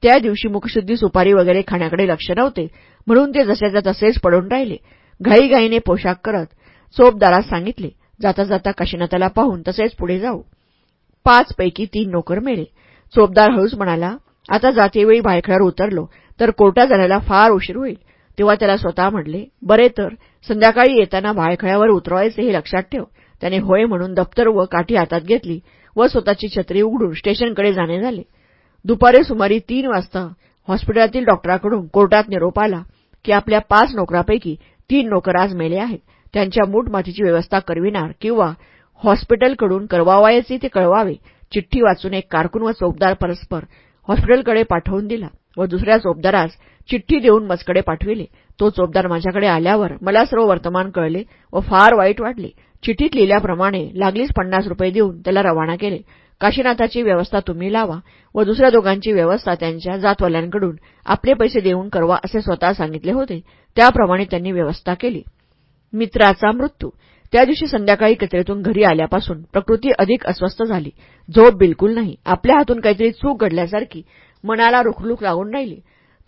त्या दिवशी मुखशुद्धी सुपारी वगैरे खाण्याकडे लक्ष नव्हते म्हणून ते जशाच्या तसेच पडून राहिले. घाईघाईने पोशाख करत चोपदारास सांगितले जाता जाता काशीनाथाला पाहून तसेच पुढे जाऊ. पाच पैकी तीन नोकर मेले. चोपदार हळूच म्हणाला आता जातेवेळी भायखळ्यावर उतरलो तर कोर्टा जाण्याला फार उशीर होईल. तेव्हा त्याला स्वतः म्हटले बरे तर संध्याकाळी येताना भायखळ्यावर उतरवायचे हे लक्षात ठेव. त्याने होय म्हणून दप्तर व काठी हातात घेतली व स्वतःची छत्री उघडून स्टेशनकडे जाणे झाले. दुपारी सुमारे तीन वाजता हॉस्पिटलातील डॉक्टराकडून कोर्टात निरोप आला की आपल्या पाच नोकरापैकी तीन नोकर आज मेले आहेत. त्यांच्या मूठमातीची व्यवस्था करविणार किंवा हॉस्पिटलकडून करवावायचे ते कळवावे चिठ्ठी वाचून एक कारकून व चोपदार परस्पर हॉस्पिटलकडे पाठवून दिला व दुसऱ्या चोपदारास चिठ्ठी देऊन मजकडे पाठविले. तो चोपदार माझ्याकडे आल्यावर मला सर्व वर्तमान कळले व फार वाईट वाटले. चिठ्ठीत लिहिल्याप्रमाणे लागलीच पन्नास रुपये देऊन त्याला रवाना केले. काशीनाथाची व्यवस्था तुम्ही लावा व दुसऱ्या दोघांची व्यवस्था त्यांच्या जातवाल्यांकडून आपले पैसे देऊन करवा असे स्वतः सांगितले होते. त्याप्रमाणे त्यांनी व्यवस्था केली. मित्राचा मृत्यू. त्या दिवशी संध्याकाळी कचरेतून घरी आल्यापासून प्रकृती अधिक अस्वस्थ झाली. झोप बिलकुल नाही. आपल्या हातून काहीतरी चूक घडल्यासारखी. मनाला रुखरुख लागून राहिली.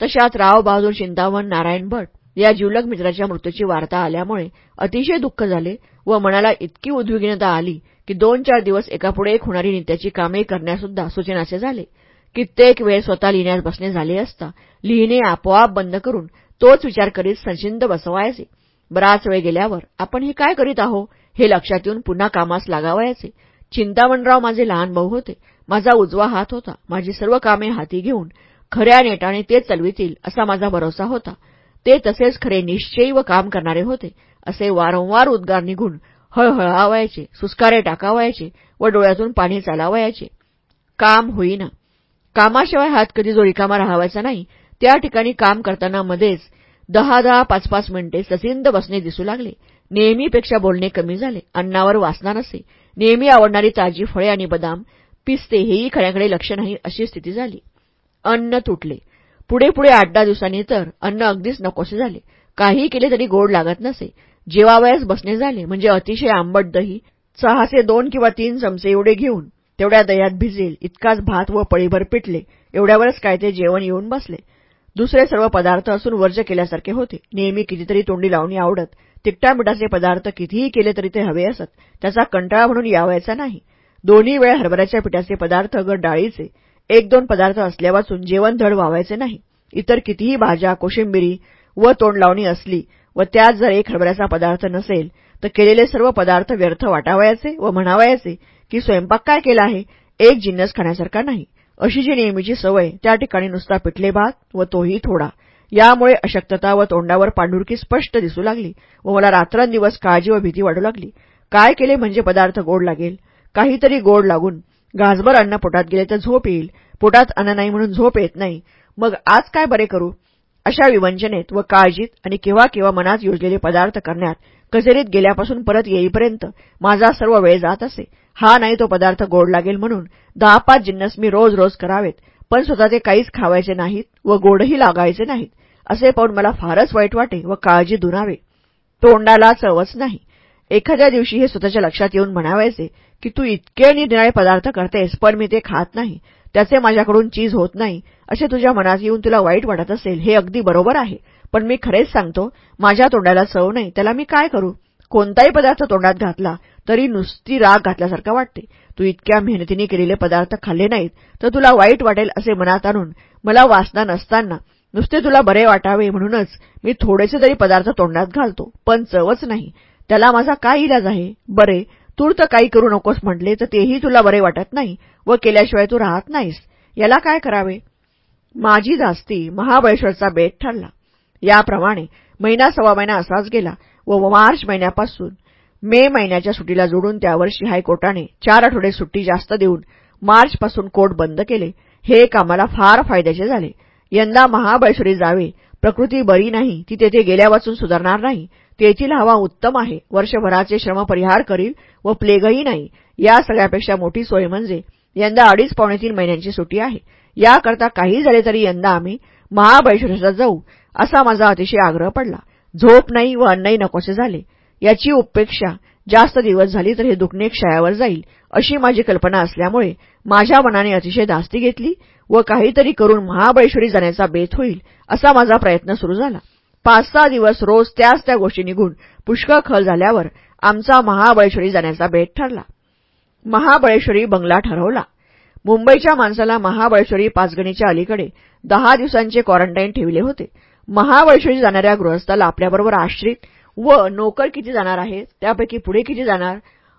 तशात राव बहादूर चिंतावन नारायण भट या जीवलग मित्राच्या मृत्यूची वार्ता आल्यामुळे अतिशय दुःख झाले व मनाला इतकी उद्विग्नता आली की दोन चार दिवस एकापुढे एक होणारी नित्याची कामे करण्यासुद्धा सूचनाचे झाले. कित्येक वेळ स्वतः लिहिण्यास बसणे झाले असता लिहिणे आपोआप बंद करून तोच विचार करीत संचिंत बसवायचे. बराच वेळ गेल्यावर आपण हे काय करीत आहो? हे लक्षात येऊन पुन्हा कामास लागावयाचे. चिंतामणराव माझे लहान भाऊ होते. माझा उजवा हात होता. माझी सर्व कामे हाती घेऊन खऱ्या नेटाने ते चलवितील असा माझा भरोसा होता. ते तसेच खरे निश्चयी व काम करणारे होते. असे वारंवार उद्गार निघून हळहळावायचे सुस्कारे टाकावायचे व डोळ्यातून पाणी चालावायचे. काम होईना. कामाशिवाय हात कधी जो रिकामा राहावायचा नाही. त्या ठिकाणी काम करताना मध्येच दहा दहा पाच पाच मिनिटे सचिंद बसणे दिसू लागले. नेहमीपेक्षा बोलणे कमी झाले. अन्नावर वासना नसे. नेहमी आवडणारी ताजी फळे आणि बदाम पिस्ते हेही खऱ्याकडे लक्ष नाही अशी स्थिती झाली. अन्न तुटले. पुढे पुढे आठ दहा दिवसांनी तर अन्न अगदीच नकोसे झाले. काही केले तरी गोड लागत नसे. जेवावयास बसणे झाले म्हणजे अतिशय आंबट दही चहाचे दोन किंवा तीन चमचे एवढे घेऊन तेवढ्या दह्यात भिजेल इतकाच भात व पळीभर पिटले एवढ्यावरच काय ते जेवण येऊन बसले. दुसरे सर्व पदार्थ असून वर्ज केल्यासारखे होते. नेहमी कितीतरी तोंडी लावणी आवडत. तिकटामिठाचे पदार्थ कितीही केले तरी ते हवे असत. त्याचा कंटाळा म्हणून यावायचा नाही. दोन्ही वेळा हरभऱ्याच्या पिठाचे पदार्थ ग डाळीचे. एक दोन पदार्थ असल्यापासून जेवण धड व्हावायचे नाही. इतर कितीही भाज्या कोशिंबिरी व तोंड लावणी असली व त्यात जर एक हरभऱ्याचा पदार्थ नसेल तर केलेले सर्व पदार्थ व्यर्थ वाटावयाचे व म्हणावयाचे की स्वयंपाक काय केला आहे? एक जिन्नस खाण्यासारखा नाही. अशी जी नेहमीची सवय त्या ठिकाणी नुसता पिठले भात व तोही थोडा. यामुळे अशक्तता व तोंडावर पांढुरकी स्पष्ट दिसू लागली व मला रात्रंदिवस काळजी व भीती वाढू लागली. काय केले म्हणजे पदार्थ गोड लागेल? काहीतरी गोड लागून घासभर अन्न पोटात गेले तर झोप येईल. पोटात अन्न नाही म्हणून झोप येत नाही. मग आज काय बरे करू? अशा विवंचनेत व काळजीत आणि केव्हा केव्हा मनात योजलेले पदार्थ करण्यात कचेरीत गेल्यापासून परत येईपर्यंत माझा सर्व वेळ जात असे. हा नाही तो पदार्थ गोड लागेल म्हणून दहा पाच जिन्नस मी रोज रोज करावेत पण स्वतःचे काहीच खावायचे नाहीत व गोडही लागायचे नाहीत असे पाहून मला फारच वाईट वाटे व काळजी दुरावे तोंडाला चवच नाही. एखाद्या दिवशी हे स्वतःच्या लक्षात येऊन म्हणावायचे की तू इतके निरनिराळे पदार्थ करतेस पण मी ते खात नाही. त्याचे माझ्याकडून चीज होत नाही. असे तुझ्या मनात येऊन तुला वाईट वाटत असेल हे अगदी बरोबर आहे. पण मी खरेच सांगतो माझ्या तोंडाला चव नाही त्याला मी काय करू? कोणताही पदार्थ तोंडात घातला तरी नुसती राग घातल्यासारखा वाटते. तू इतक्या मेहनतीने केलेले पदार्थ खाल्ले नाहीत तर तुला वाईट वाटेल असे मनात आणून मला वासना नसताना नुसते तुला बरे वाटावे म्हणूनच मी थोडेसे तरी पदार्थ तोंडात घालतो पण चवच नाही. त्याला माझा काय इलाज आहे? बरे तूर्त काही करू नकोस म्हटले तर तेही तुला बरे वाटत नाही व केल्याशिवाय तू राहत नाहीस. याला काय करावे? माझी जास्ती महाबळेश्वरचा बेट ठरला. याप्रमाणे महिना सव्वा महिना असाच गेला व मार्च महिन्यापासून मे महिन्याच्या सुट्टीला जोडून त्यावर्षी हायकोर्टाने चार आठवडे सुट्टी जास्त देऊन मार्चपासून कोर्ट बंद केले. हे कामाला फार फायद्याचे झाले. यंदा महाबळेश्वरी जावे प्रकृती बरी नाही ती तेथे गेल्यापासून सुधारणार नाही. तेथील हवा उत्तम आहे. वर्षभराचे श्रम परिहार करील व प्लेगही नाही. या सगळ्यापेक्षा मोठी सोय म्हणजे यंदा अडीच पावणे तीन महिन्यांची सुटी आहे. याकरता काही झाले तरी यंदा आम्ही महाबळेश्वरला जाऊ असा माझा अतिशय आग्रह पडला. झोप नाही व अन्नही नकोसे झाले. याची उपेक्षा जास्त दिवस झाली तर हे दुखणे क्षयावर जाईल अशी माझी कल्पना असल्यामुळे माझ्या मनाने अतिशय धास्ती घेतली व काहीतरी करून महाबळेश्वरी जाण्याचा बेत होईल असा माझा प्रयत्न सुरू झाला. पाच सहा दिवस रोज त्याच त्या गोष्टी निघून पुष्कळ खल झाल्यावर आमचा महाबळेश्वरी जाण्याचा बेत ठरला. महाबळेश्वरी बंगला ठरवला. मुंबईच्या माणसाला महाबळेश्वरी पाचगणीच्या अलीकडे दहा दिवसांचे क्वारंटाईन ठेवले होते. महाबळेश्वरी जाणाऱ्या गृहस्थाला आपल्याबरोबर आश्रित व नोकर किती जाणार आहे त्यापैकी पुढे किती जाणार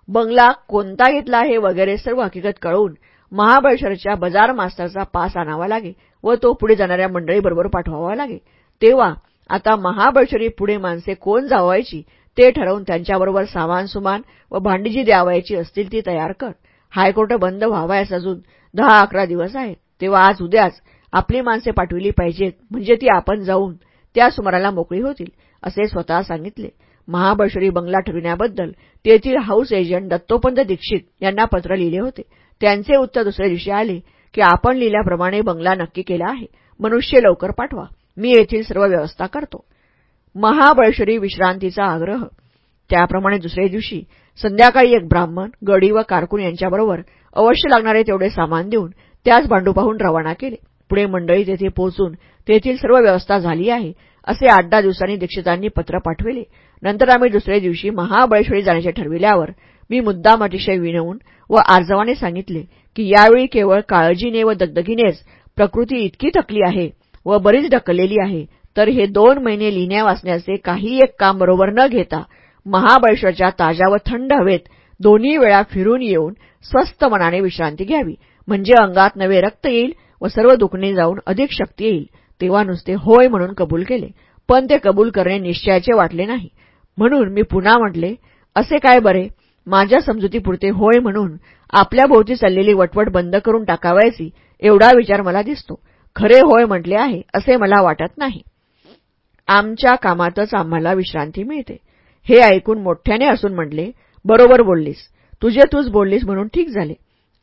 बंगला कोणता घेतला आहे वगैरे सर्व हकीकत कळवून महाबळेश्वरच्या बजार मास्तरचा पास आणावा लागे व तो पुढे जाणाऱ्या मंडळीबरोबर पाठवावा लागे. तेव्हा आता महाबळेश्वरी पुढे माणसे कोण जावायची? ते ठरवून त्यांच्याबरोबर सामान सुमान व भांडी जी द्यावायची असतील ती तयार कर. हायकोर्ट बंद व्हावायस अजून दहा अकरा दिवस आहेत. तेव्हा आज उद्याच आपली माणसे पाठविली पाहिजेत म्हणजे ती आपण जाऊन त्या सुमाराला मोकळी होतील असे स्वतः सांगितले. महाबळेश्वरी बंगला ठरविण्याबद्दल तेथील हाऊस एजंट दत्तोपंत दीक्षित यांना पत्र लिहिले होते. त्यांचे उत्तर दुसऱ्या दिवशी आले की आपण लिहिल्याप्रमाणे बंगला नक्की केला आहे. मनुष्य लवकर पाठवा. मी येथील सर्व व्यवस्था करतो. महाबळेश्वरी विश्रांतीचा आग्रह. त्याप्रमाणे दुसऱ्या दिवशी संध्याकाळी एक ब्राह्मण गडी व कारकून यांच्याबरोबर अवश्य लागणारे तेवढे सामान देऊन त्याच भांडूपाहून रवाना केले. पुढे मंडळी तेथे पोहोचून तेथील सर्व व्यवस्था झाली आहे असे आठ दहा दिवसांनी दीक्षितांनी पत्र पाठविले. नंतर आम्ही दुसऱ्या दिवशी महाबळेश्वरी जाण्याचे ठरविल्यावर मी मुद्दाम अतिशय विनवून व आर्जवाने सांगितले की यावेळी केवळ काळजीने व दगदगीनेच प्रकृती इतकी थकली आहे व बरीच ढकललेली आहे. तर हे दोन महिने लिहिण्या वाचण्याचे काही एक काम बरोबर न घेता महाबळेश्वरच्या ताज्या व थंड हवेत दोन्ही वेळा फिरून येऊन स्वस्थ मनाने विश्रांती घ्यावी. म्हणजे अंगात नवे रक्त येईल व सर्व दुखणे जाऊन अधिक शक्ती येईल. तेव्हा नुसते होय म्हणून कबूल केले. पण ते कबूल करणे निश्चयाचे वाटले नाही. म्हणून मी पुन्हा म्हटले असे काय बरे? माझ्या समजुतीपुरते होय म्हणून आपल्या भोवती चाललेली वटवट बंद करून टाकावायची एवढा विचार मला दिसतो. खरे होय म्हटले आहे असे मला वाटत नाही. आमच्या कामातच आम्हाला विश्रांती मिळते. हे ऐकून मोठ्याने असून म्हटले बरोबर बोललीस. तुझे तूच बोललीस म्हणून ठीक झाले.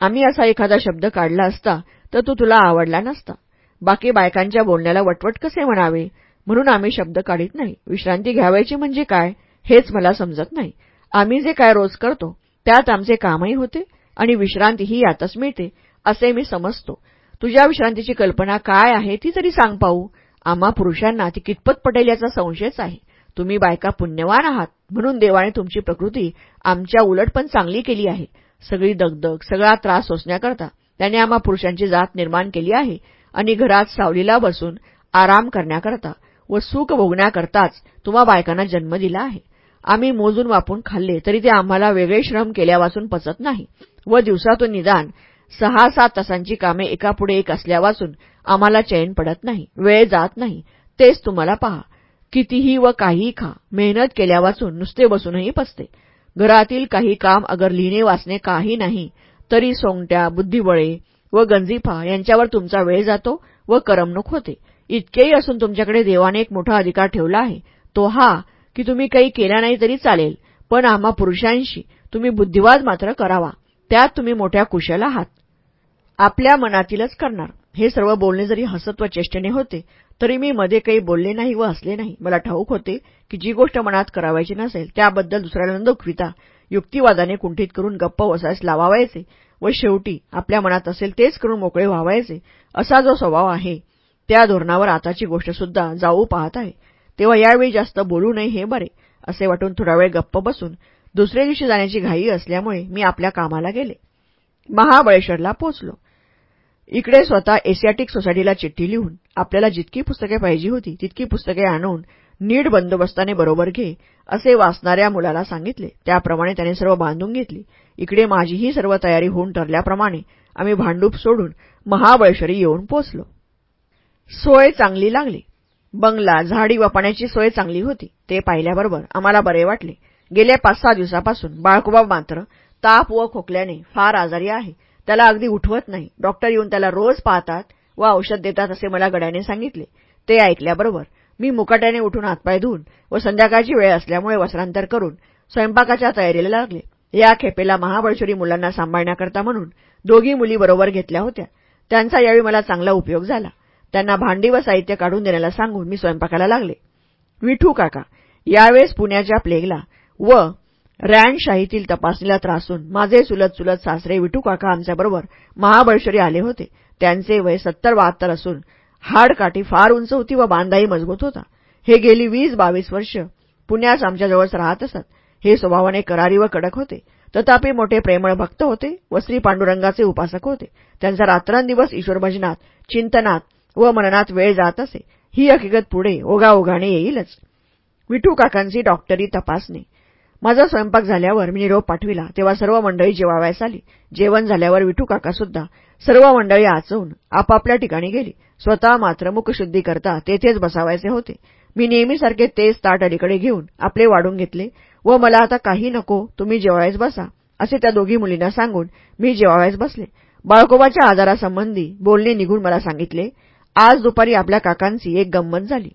आम्ही असा एखादा शब्द काढला असता तर तू तुला आवडला नसता. बाकी बायकांच्या बोलण्याला वटवट कसे म्हणावे? म्हणून आम्ही शब्द काढीत नाही. विश्रांती घ्यावायची म्हणजे काय? हेच मला समजत नाही. आम्ही जे काय रोज करतो त्यात आमचे कामही होते आणि विश्रांतीही यातच मिळते असे मी समजतो. तुझ्या विश्रांतीची कल्पना काय आहे ती तरी सांग पाहू. आम्हा पुरुषांना ती कितपत पटेल याचा संशयच आहे. तुम्ही बायका पुण्यवान आहात म्हणून देवाने तुमची प्रकृती आमच्या उलट पण चांगली केली आहे. सगळी दगदग सगळा त्रास सोसण्याकरता त्याने आम्हा पुरुषांची जात निर्माण केली आहे आणि घरात सावलीला बसून आराम करण्याकरता व सुख भोगण्याकरताच तुम्हा बायकांना जन्म दिला आहे. आम्ही मोजून वापून खाल्ले तरी ते आम्हाला वेगळे श्रम केल्यापासून पचत नाही व दिवसातून निदान सहा सात तासांची कामे एकापुढे एक असल्यापासून आम्हाला चैन पडत नाही वेळ जात नाही. तेच तुम्हाला पहा. कितीही व काहीही खा. मेहनत केल्यापासून नुसते बसूनही पसते. घरातील काही काम अगर लिहिणे वाचणे काही नाही तरी सोंगट्या बुद्धिबळे व गंजीफा यांच्यावर तुमचा वेळ जातो व करमणूक होते. इतकेही असून तुमच्याकडे देवाने एक मोठा अधिकार ठेवला आहे. तो हा की तुम्ही काही केला नाही तरी चालेल पण आम्हा पुरुषांशी तुम्ही बुद्धिवाद मात्र करावा. त्यात तुम्ही मोठ्या कुशल आहात. आपल्या मनातीलच करणार. हे सर्व बोलणे जरी हसत व चेष्टेने होते तरी मी मध्ये काही बोलले नाही व हसले नाही. मला ठाऊक होते की जी गोष्ट मनात करावायची नसेल त्याबद्दल दुसऱ्याला न दुखविता युक्तिवादाने कुंठित करून गप्प वसायस लावावायचे व शेवटी आपल्या मनात असेल तेच करून मोकळे व्हावायचे असा जो स्वभाव आहे त्या धोरणावर आताची गोष्ट सुद्धा जाऊ पाहत आहे. तेव्हा यावेळी जास्त बोलू नये हे बरे असे वाटून थोडा वेळ गप्प बसून दुसऱ्या दिवशी जाण्याची घाई असल्यामुळे मी आपल्या कामाला गेले. महाबळेश्वरला पोचलो. इकडे स्वतः एशियाटिक सोसायटीला चिठ्ठी लिहून आपल्याला जितकी पुस्तके पाहिजे होती तितकी पुस्तके आणून नीट बंदोबस्ताने बरोबर घे असे वाचणाऱ्या मुलाला सांगितले. त्याप्रमाणे त्याने सर्व बांधून घेतली. इकडे माझीही सर्व तयारी होऊन ठरल्याप्रमाणे आम्ही भांडूप सोडून महाबळेश्वरी येऊन पोचलो सोय चांगली लागली. बंगला झाडी व पाण्याची सोय चांगली होती. ते पाहिल्याबरोबर आम्हाला बरे वाटले. गेल्या पाच सहा दिवसापासून बाळकुबा मात्र ताप व खोकल्याने फार आजारी आहे. त्याला अगदी उठवत नाही. डॉक्टर येऊन त्याला रोज पाहतात व औषध देतात असे मला गड्याने सांगितले. ते ऐकल्याबरोबर मी मुकाट्याने उठून हातपाय धुवून व संध्याकाळची वेळ असल्यामुळे वस्त्रांतर करून स्वयंपाकाच्या तयारीला लागले. या खेपेला महाबळेश्वरी मुलांना सांभाळण्याकरता म्हणून दोघी मुली बरोबर घेतल्या होत्या. त्यांचा यावेळी मला चांगला उपयोग झाला. त्यांना भांडी व साहित्य काढून देण्याला सांगून मी स्वयंपाकाला लागले. विठू काका यावेळेस पुण्याच्या प्लेगला व रॅनशाहीतील तपासणीला त्रासून माझे चुलत चुलत सासरे विठू काका आमच्याबरोबर महाबळेश्वरी आले होते. त्यांचे वय सत्तर बहात्तर असून हाडकाठी फार उंच होती व बांधाही मजबूत होता. हे गेली वीस बावीस वर्ष पुण्यास आमच्याजवळच राहत असत. हे स्वभावाने करारी व कडक होते. तथापि मोठे प्रेमळ भक्त होते व श्री पांडुरंगाचे उपासक होते. त्यांचा रात्रंदिवस ईश्वरभजनात चिंतनात व मननात वेळ जात असे. ही हकीकत पुढे ओघाओघाने येईलच. विठू काकांची डॉक्टरी तपासणे. माझा स्वयंपाक झाल्यावर मी निरोप पाठविला तेव्हा सर्व मंडळी जेवावयास आली. जेवण झाल्यावर विठू काकासुद्धा सर्व मंडळी आचवून आपापल्या ठिकाणी गेली. स्वतः मात्र मुखशुद्धी करता तेथेच बसावायचे होते. मी नेहमीसारखे तेच ताट अलीकडे घेऊन आपले वाढून घेतले. व मला आता काही नको तुम्ही जेवायस बसा असे त्या दोघी मुलींना सांगून मी जेवावयास बसले. बाळकोबाच्या आजारासंबंधी बोलणे निघून मला सांगितले आज दुपारी आपल्या काकांची एक गंमत झाली.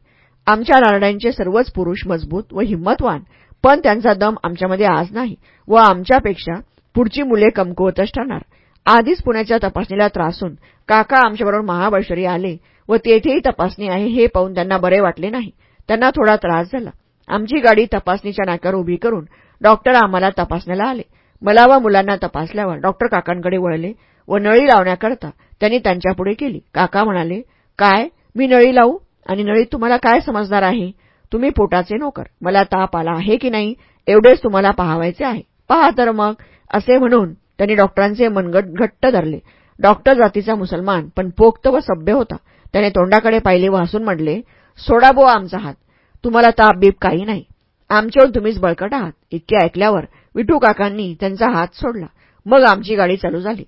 आमच्या नारड्यांचे सर्वच पुरुष मजबूत व हिंमतवान. पण त्यांचा दम आमच्यामध्ये आज नाही व आमच्यापेक्षा पुढची मुले कमकुवतच ठरणार आधीच पुण्याच्या तपासणीला त्रासून काका आमच्याबरोबर महाबळेश्वरी आले व तेथेही तपासणी आहे हे पाहून त्यांना बरे वाटले नाही. त्यांना थोडा त्रास झाला. आमची गाडी तपासणीच्या नाक्यावर उभी करून डॉक्टर आम्हाला तपासण्याला आले. मला व मुलांना तपासल्यावर डॉक्टर काकांकडे वळले व नळी लावण्याकरता त्यांनी त्यांच्यापुढे केली. काका म्हणाले काय? मी नळी लावू? आणि नळीत तुम्हाला काय समजणार आहे? तुम्ही पोटाचे नोकर. मला ताप आला आहे की नाही एवढेच तुम्हाला पाहावायचे आहे. पहा तर मग असे म्हणून त्यांनी डॉक्टरांचे मनगट घट्ट धरले. डॉक्टर जातीचा मुसलमान पण पोक्त व सभ्य होता. त्याने तोंडाकडे पाहिले व हसून म्हणले सोडा बोवा आमचा हात. तुम्हाला ताप बीप काही नाही. आमच्याहून तुम्हीच बळकट आहात. इतके ऐकल्यावर विठू काकांनी त्यांचा हात सोडला. मग आमची गाडी चालू झाली.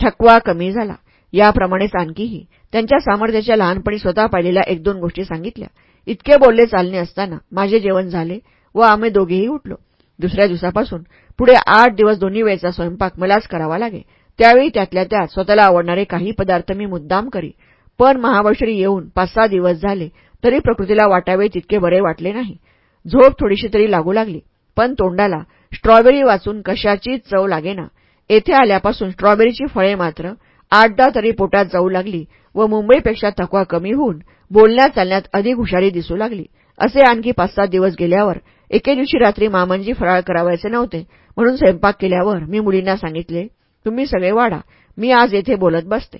थकवा कमी झाला. याप्रमाणेच आणखीही त्यांच्या सामर्थ्याच्या लहानपणी स्वतः पाहिलेल्या एक दोन गोष्टी सांगितल्या. इतके बोलले चालणे असताना माझे जेवण झाले व आम्ही दोघेही उठलो. दुसऱ्या दिवसापासून पुढे आठ दिवस दोन्ही वेळचा स्वयंपाक मलाच करावा लागे. त्यावेळी त्यातल्या त्यात स्वतःला आवडणारे काही पदार्थ मी मुद्दाम करी. पण महाबळेश्वरी येऊन पाच सहा दिवस झाले तरी प्रकृतीला वाटावे तितके बरे वाटले नाही. झोप थोडीशी तरी लागू लागली पण तोंडाला स्ट्रॉबेरी वाचून कशाचीच चव लागेना. येथे आल्यापासून स्ट्रॉबेरीची फळे मात्र आठदा तरी पोटात जाऊ लागली व मुंबईपेक्षा थकवा कमी होऊन बोलण्यात चालण्यात अधिक हुशारी दिसू लागली. असे आणखी पाच सात दिवस गेल्यावर एके दिवशी रात्री मामांजी फराळ करावायचे नव्हते. म्हणून स्वयंपाक केल्यावर मी मुलींना सांगितले तुम्ही सगळे वाढा मी आज येथे बोलत बसते.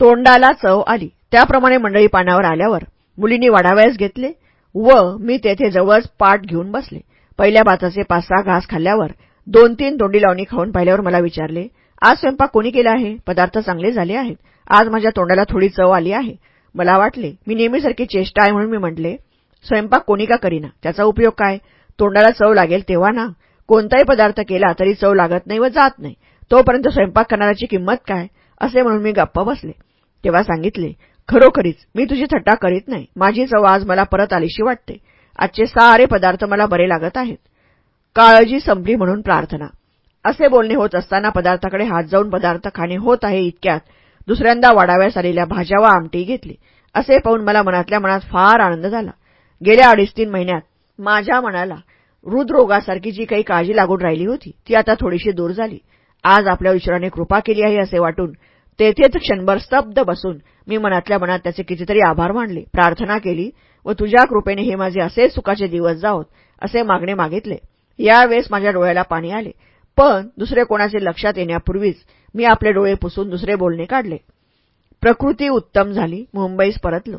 तोंडाला चव आली. त्याप्रमाणे मंडळी पानावर आल्यावर मुलींनी वाढावयास घेतले व मी तेथे जवळच पाठ घेऊन बसले. पहिल्या भाताचे पाच सहा घास खाल्ल्यावर दोन तीन तोंडी लावणी खाऊन पाहिल्यावर मला विचारले आज स्वयंपाक कोणी केला आहे? पदार्थ चांगले झाले आहेत. आज माझ्या तोंडाला थोडी चव आली आहे. मला वाटले मी नेहमीसारखी चेष्टा आहे म्हणून मी म्हटले स्वयंपाक कोणी का करीना? त्याचा उपयोग काय? तोंडाला चव लागेल तेव्हा ना? कोणताही पदार्थ केला तरी चव लागत नाही व जात नाही. तोपर्यंत स्वयंपाक करणाऱ्याची किंमत काय? असे म्हणून मी गप्प बसले. तेव्हा सांगितले खरोखरीच मी तुझी थट्टा करीत नाही. माझी चव आज मला परत आलीशी वाटते. आजचे सारे पदार्थ मला बरे लागत आहेत. काळजी संपली म्हणून प्रार्थना. असे बोलणे होत असताना पदार्थाकडे हात जाऊन पदार्थ खाणे होत आहे इतक्यात. दुसऱ्यांदा वाढाव्यास आलेल्या भाज्या व आमटी घेतली. असे पाहून मला मनातल्या मनात फार आनंद झाला. गेल्या अडीच तीन महिन्यात माझ्या मनाला हृदरोगासारखी जी काही काळजी लागून राहिली होती ती आता थोडीशी दूर झाली. आज आपल्या ईश्वराने कृपा केली आहे असे वाटून तेथेच क्षणभर स्तब्ध बसून मी मनातल्या मनात त्याचे कितीतरी आभार मानले प्रार्थना केली व तुझ्या कृपेने हे माझे असे सुखाचे दिवस जावत असे मागणे मागितले. यावेळेस माझ्या डोळ्याला पाणी आले. पण दुसरे कोणाचे लक्षात येण्यापूर्वीच मी आपले डोळे पुसून दुसरे बोलणे काढले. प्रकृती उत्तम झाली मुंबईस परतलो.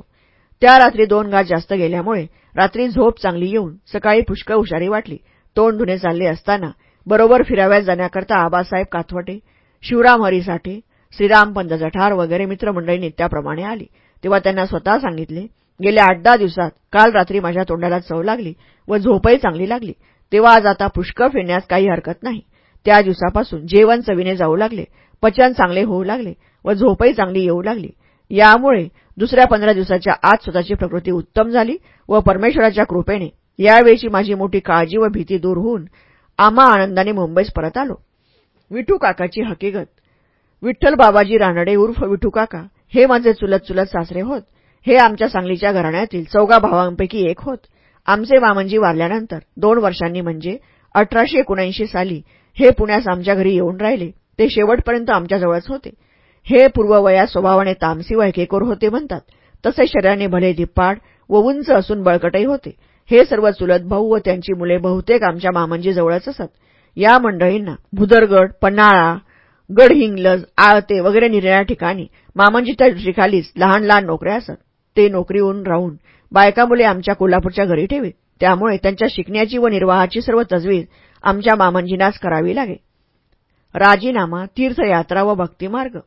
त्या रात्री दोन घास जास्त गेल्यामुळे रात्री झोप चांगली येऊन सकाळी पुष्कळ हुशारी वाटली. तोंड धुणे चालले असताना बरोबर फिराव्यात जाण्याकरता आबासाहेब काथवटे शिवराम हरीसाठी श्रीरामपंत जठार वगैरे मित्रमंडळी नित्याप्रमाणे आली. तेव्हा त्यांना स्वतः सांगितले गेल्या आठ दहा दिवसात काल रात्री माझ्या तोंडाला चव लागली व झोपही चांगली लागली. तेव्हा आज आता पुष्कळ फिरण्यास काही हरकत नाही. त्या दिवसापासून जेवण चवीने जाऊ लागले. पचन चांगले होऊ लागले व झोपही चांगली येऊ लागली. यामुळे दुसऱ्या पंधरा दिवसाच्या आत स्वतःची प्रकृती उत्तम झाली व परमेश्वराच्या कृपेने यावेळीची माझी मोठी काळजी व भीती दूर होऊन आम्हा आनंदाने मुंबईस परत आलो. विठू काकाची हकीकत विठ्ठल बाबाजी रानडे उर्फ विठू काका हे माझे चुलत चुलत सासरे होत. हे आमच्या सांगलीच्या घराण्यातील चौगा भावांपैकी एक होत. आमचे वामनजी वारल्यानंतर दोन वर्षांनी म्हणजे अठराशे एकोणऐंशी साली हे पुण्यास आमच्या घरी येऊन राहिले. ते शेवटपर्यंत आमच्याजवळच होते. हे पूर्ववया स्वभावाने तामसी व होते म्हणतात. तसे शरीराने भले धिप्पाड व उंच असून बळकटही होते. हे सर्व चुलत भाऊ व त्यांची मुले बहुतेक आमच्या मामंजीजवळच असत. या मंडळींना भुदरगड पन्हाळा गडहिंग्लज आळते वगैरे निरनिळ्या ठिकाणी मामंजीच्या दृष्टीखालीच लहान लहान नोकऱ्या असत. ते नोकरीहून राहून बायका मुले आमच्या कोल्हापूरच्या घरी ठेवीत त्यामुळे त्यांच्या शिकण्याची व निर्वाहाची सर्व तजवीज आमच्या मामंजीनाच करावी लागे. राजीनामा तीर्थयात्रा व भक्तिमार्ग.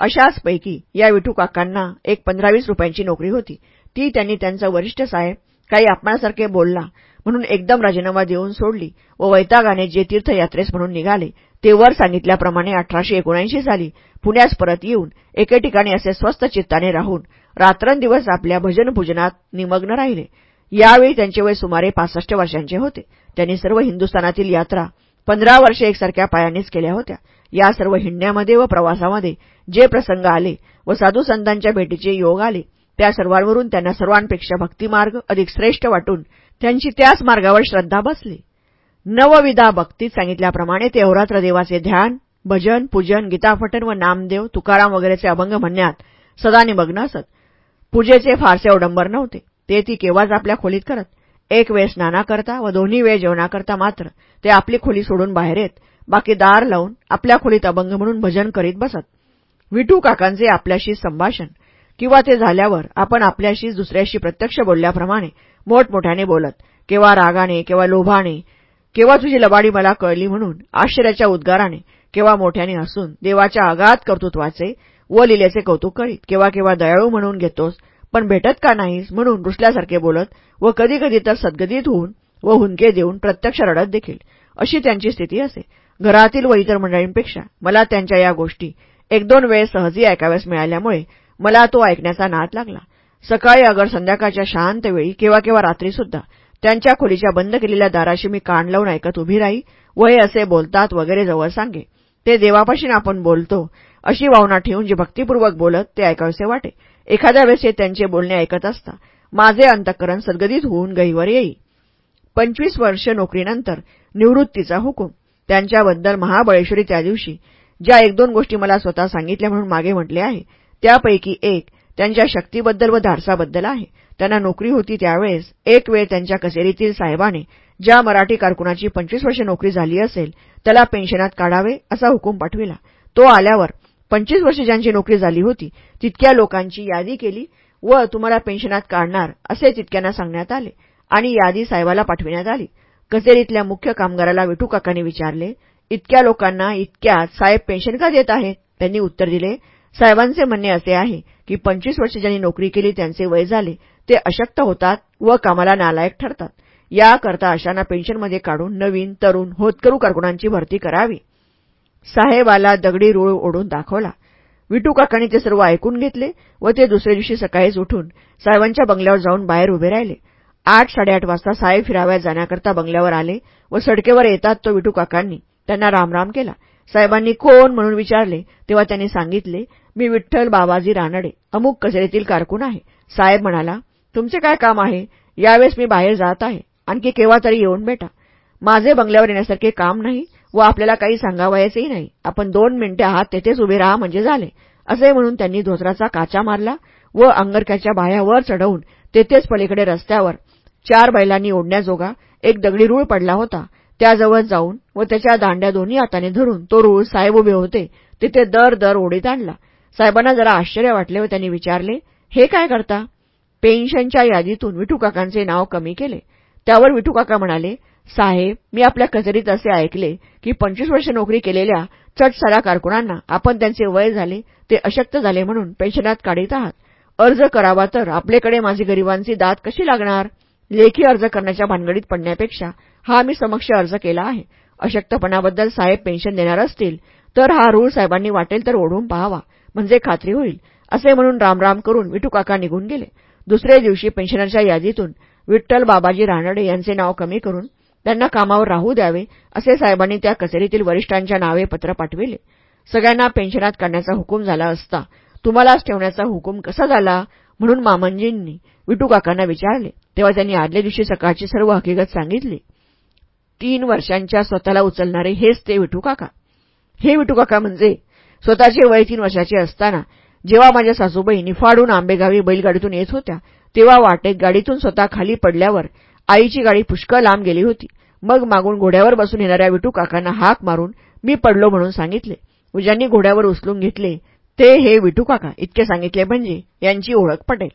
अशाच पैकी या विठू काकांना एक पंधरावीस रुपयांची नोकरी होती. ती त्यांनी त्यांचा वरिष्ठ साहेब काही आपणासारखे बोलला म्हणून एकदम राजीनामा देऊन सोडली व वैतागाने जे तीर्थयात्रेस म्हणून निघाले ते वर सांगितल्याप्रमाणे अठराशे एकोणऐंशी साली पुण्यास परत येऊन एके ठिकाणी असे स्वस्त चित्ताने राहून रात्रंदिवस आपल्या भजनपूजनात निमग्न राहिले. यावेळी त्यांचे वय सुमारे पासष्ट वर्षांचे होते. त्यांनी सर्व हिंदुस्थानातील यात्रा पंधरा वर्षे एकसारख्या पायांनीच केल्या होत्या. या सर्व हिंडण्यामध्ये व प्रवासामध्ये जे प्रसंग आले व साधू संतांच्या भेटीचे योग आले त्या सर्वांवरून त्यांना सर्वांपेक्षा भक्तिमार्ग अधिक श्रेष्ठ वाटून त्यांची त्याच मार्गावर श्रद्धा बसली. नवविधा भक्तीत सांगितल्याप्रमाणे ते अवरात्र देवाचे ध्यान भजन पूजन गीताफटन व नामदेव तुकाराम वगैरेचे अभंग म्हणण्यात सदा निमग्न असत. पूजेचे फारसे अवडंबर नव्हते. ते ती केव्हाच आपल्या खोलीत करत. एक वेळ स्नानाकरता व दोन्ही वेळ जेवणाकरता मात्र ते आपली खोली सोडून बाहेर येत बाकी दार लावून आपल्या खोलीत अभंग म्हणून भजन करीत बसत. विठू काकांचे आपल्याशी संभाषण किंवा ते झाल्यावर आपण आपल्याशी दुसऱ्याशी प्रत्यक्ष बोलल्याप्रमाणे मोठमोठ्याने बोलत केव्हा रागाने केव्हा लोभाने केव्हा तुझी लबाडी मला कळली म्हणून आश्चर्याच्या उद्गाराने केव्हा मोठ्याने हसून देवाच्या आगात कर्तृत्वाचे व लिलेचे कौतुक करीत केव्हा केव्हा दयाळू म्हणून घेतोस पण भेटत का नाहीस म्हणून रुसल्यासारखे बोलत व कधीकधी तर सद्गतीत होऊन व हुंके देऊन प्रत्यक्ष रडत देखील. अशी त्यांची स्थिती असे. घरातील व इतर मंडळींपेक्षा मला त्यांच्या या गोष्टी एक दोन वेळेस सहजी ऐकाव्यास मिळाल्यामुळे मला तो ऐकण्याचा नाद लागला. सकाळी अगर संध्याकाळच्या शांत वेळी केव्हा केव्हा रात्रीसुद्धा त्यांच्या खोलीच्या बंद केलेल्या दाराशी मी कान लावून ऐकत उभी राही व हे असे बोलतात वगैरे जवळ सांगे. ते देवापाशी आपण बोलतो अशी भावना ठेवून जे भक्तीपूर्वक बोलत ते ऐकावेसे वाटे. एखाद्या वेळेस त्यांचे बोलणे ऐकत असता माझे अंतःकरण सदगदित होऊन गहीवर येई. पंचवीस वर्ष नोकरीनंतर निवृत्तीचा हुकूम त्यांच्याबद्दल महाबळेश्वरी त्या दिवशी ज्या एक दोन गोष्टी मला स्वतः सांगितल्या म्हणून मागे म्हटले आहे त्यापैकी एक त्यांच्या शक्तीबद्दल व धाडसाबद्दल आहे. त्यांना नोकरी होती त्यावेळेस एक वेळ त्यांच्या कचेरीतील साहेबाने ज्या मराठी कारकुनाची पंचवीस वर्ष नोकरी झाली असेल त्याला पेन्शनात काढावे असा हुकूम पाठविला. तो आल्यावर पंचवीस वर्ष ज्यांची नोकरी झाली होती तितक्या लोकांची यादी केली व तुम्हाला पेन्शनात काढणार असे तितक्यांना सांगण्यात आले. आणि यादी साहेबाला पाठविण्यात आली. कचेरीतल्या मुख्य कामगाराला विठू काकांनी विचारले इतक्या लोकांना इतक्यात साहेब पेन्शन का देत आहेत? त्यांनी उत्तर दिले साहेबांचे म्हणणे असे आहे की पंचवीस वर्ष ज्यांनी नोकरी केली त्यांचे वय झाले ते अशक्त होतात व कामाला नालायक ठरतात. याकरता अशांना पेन्शनमध्ये काढून नवीन तरुण होतकरू कारकुनांची भरती करावी. साहेबाला दगडी रूळ ओढून दाखवला. विटू काकांनी ते सर्व ऐकून घेतले व ते दुसऱ्या दिवशी सकाळीच उठून साहेबांच्या बंगल्यावर जाऊन बाहेर उभे राहिले. आठ साडेआठ वाजता साहेब फिराव्यात जाण्याकरता बंगल्यावर आले व सडकेवर येतात तो विटू काकांनी. त्यांना रामराम केला. साहेबांनी कोण म्हणून विचारले तेव्हा त्यांनी सांगितले मी विठ्ठल बाबाजी रानडे. अमुक कचेरीतील कारकून आहे. साहेब म्हणाला तुमचे काय काम आहे? यावेळेस मी बाहेर जात आहे. आणखी केव्हा तरी येऊन भेटा. माझे बंगल्यावर येण्यासारखे काम नाही. व आपल्याला काही सांगावयाचेही नाही. आपण दोन मिनिटे आहात तेथेच उभे राहा म्हणजे झाले. असे म्हणून त्यांनी धोत्राचा काचा मारला व अंगरक्याच्या बाह्यावर चढवून तेथेच पलीकडे रस्त्यावर चार बैलांनी ओढण्याजोगा एक दगडी रूळ पडला होता. त्याजवळ जाऊन व त्याच्या दांड्या दोन्ही हाताने धरून तो रूळ साहेब उभे होते. तिथे दर दर ओढीत आणला. साहेबांना जरा आश्चर्य वाटले व त्यांनी विचारले हे काय करता? पेन्शनच्या यादीतून विठूकाकांचे नाव कमी केले. त्यावर विठूकाका म्हणाले साहेब मी आपल्या कचेरीत असे ऐकले की पंचवीस वर्ष नोकरी केलेल्या चट कारकुनांना आपण त्यांचे वय झाले ते अशक्त झाले म्हणून पेन्शनात काढीत आहात. अर्ज करावा तर आपल्याकडे माझी गरिबांची दात कशी लागणार? लेखी अर्ज करण्याच्या भानगडीत पडण्यापेक्षा हा मी समक्ष अर्ज केला आहे. अशक्तपणाबद्दल साहेब पेन्शन देणार असतील तर हा रूळ साहेबांनी वाटेल तर ओढून पहावा. म्हणजे खात्री होईल. असे म्हणून रामराम करून विठूकाका निघून गेले. दुसऱ्या दिवशी पेन्शनरच्या यादीतून विठ्ठल बाबाजी रानडे यांचे नाव कमी करून त्यांना कामावर राहू द्यावे असे साहेबांनी त्या कचेरीतील वरिष्ठांच्या नावे पत्र पाठविले. सगळ्यांना पेन्शनात काढण्याचा हुकूम झाला असता तुम्हालाच ठेवण्याचा हुकूम कसा झाला? म्हणून मामंजींनी विटूकाकांना विचारले. तेव्हा त्यांनी आदल्या दिवशी सकाळची सर्व हकीकत सांगितली. तीन वर्षांच्या स्वतःला उचलणारे हेच ते विठूकाका हे विठूकाका म्हणजे स्वतःचे वय तीन वर्षाचे असताना जेव्हा माझ्या सासूबाई निफाडून आंबेगावी बैलगाडीतून येत होत्या तेव्हा वाटेत गाडीतून स्वतः खाली पडल्यावर आईची गाडी पुष्कळ लांब गेली होती. मग मागून घोड्यावर बसून येणाऱ्या विटू काकांना हाक मारून मी पडलो म्हणून सांगितले. ज्यांनी घोड्यावर उचलून घेतले ते हे विटू काका इतके सांगितले म्हणजे यांची ओळख पटेल.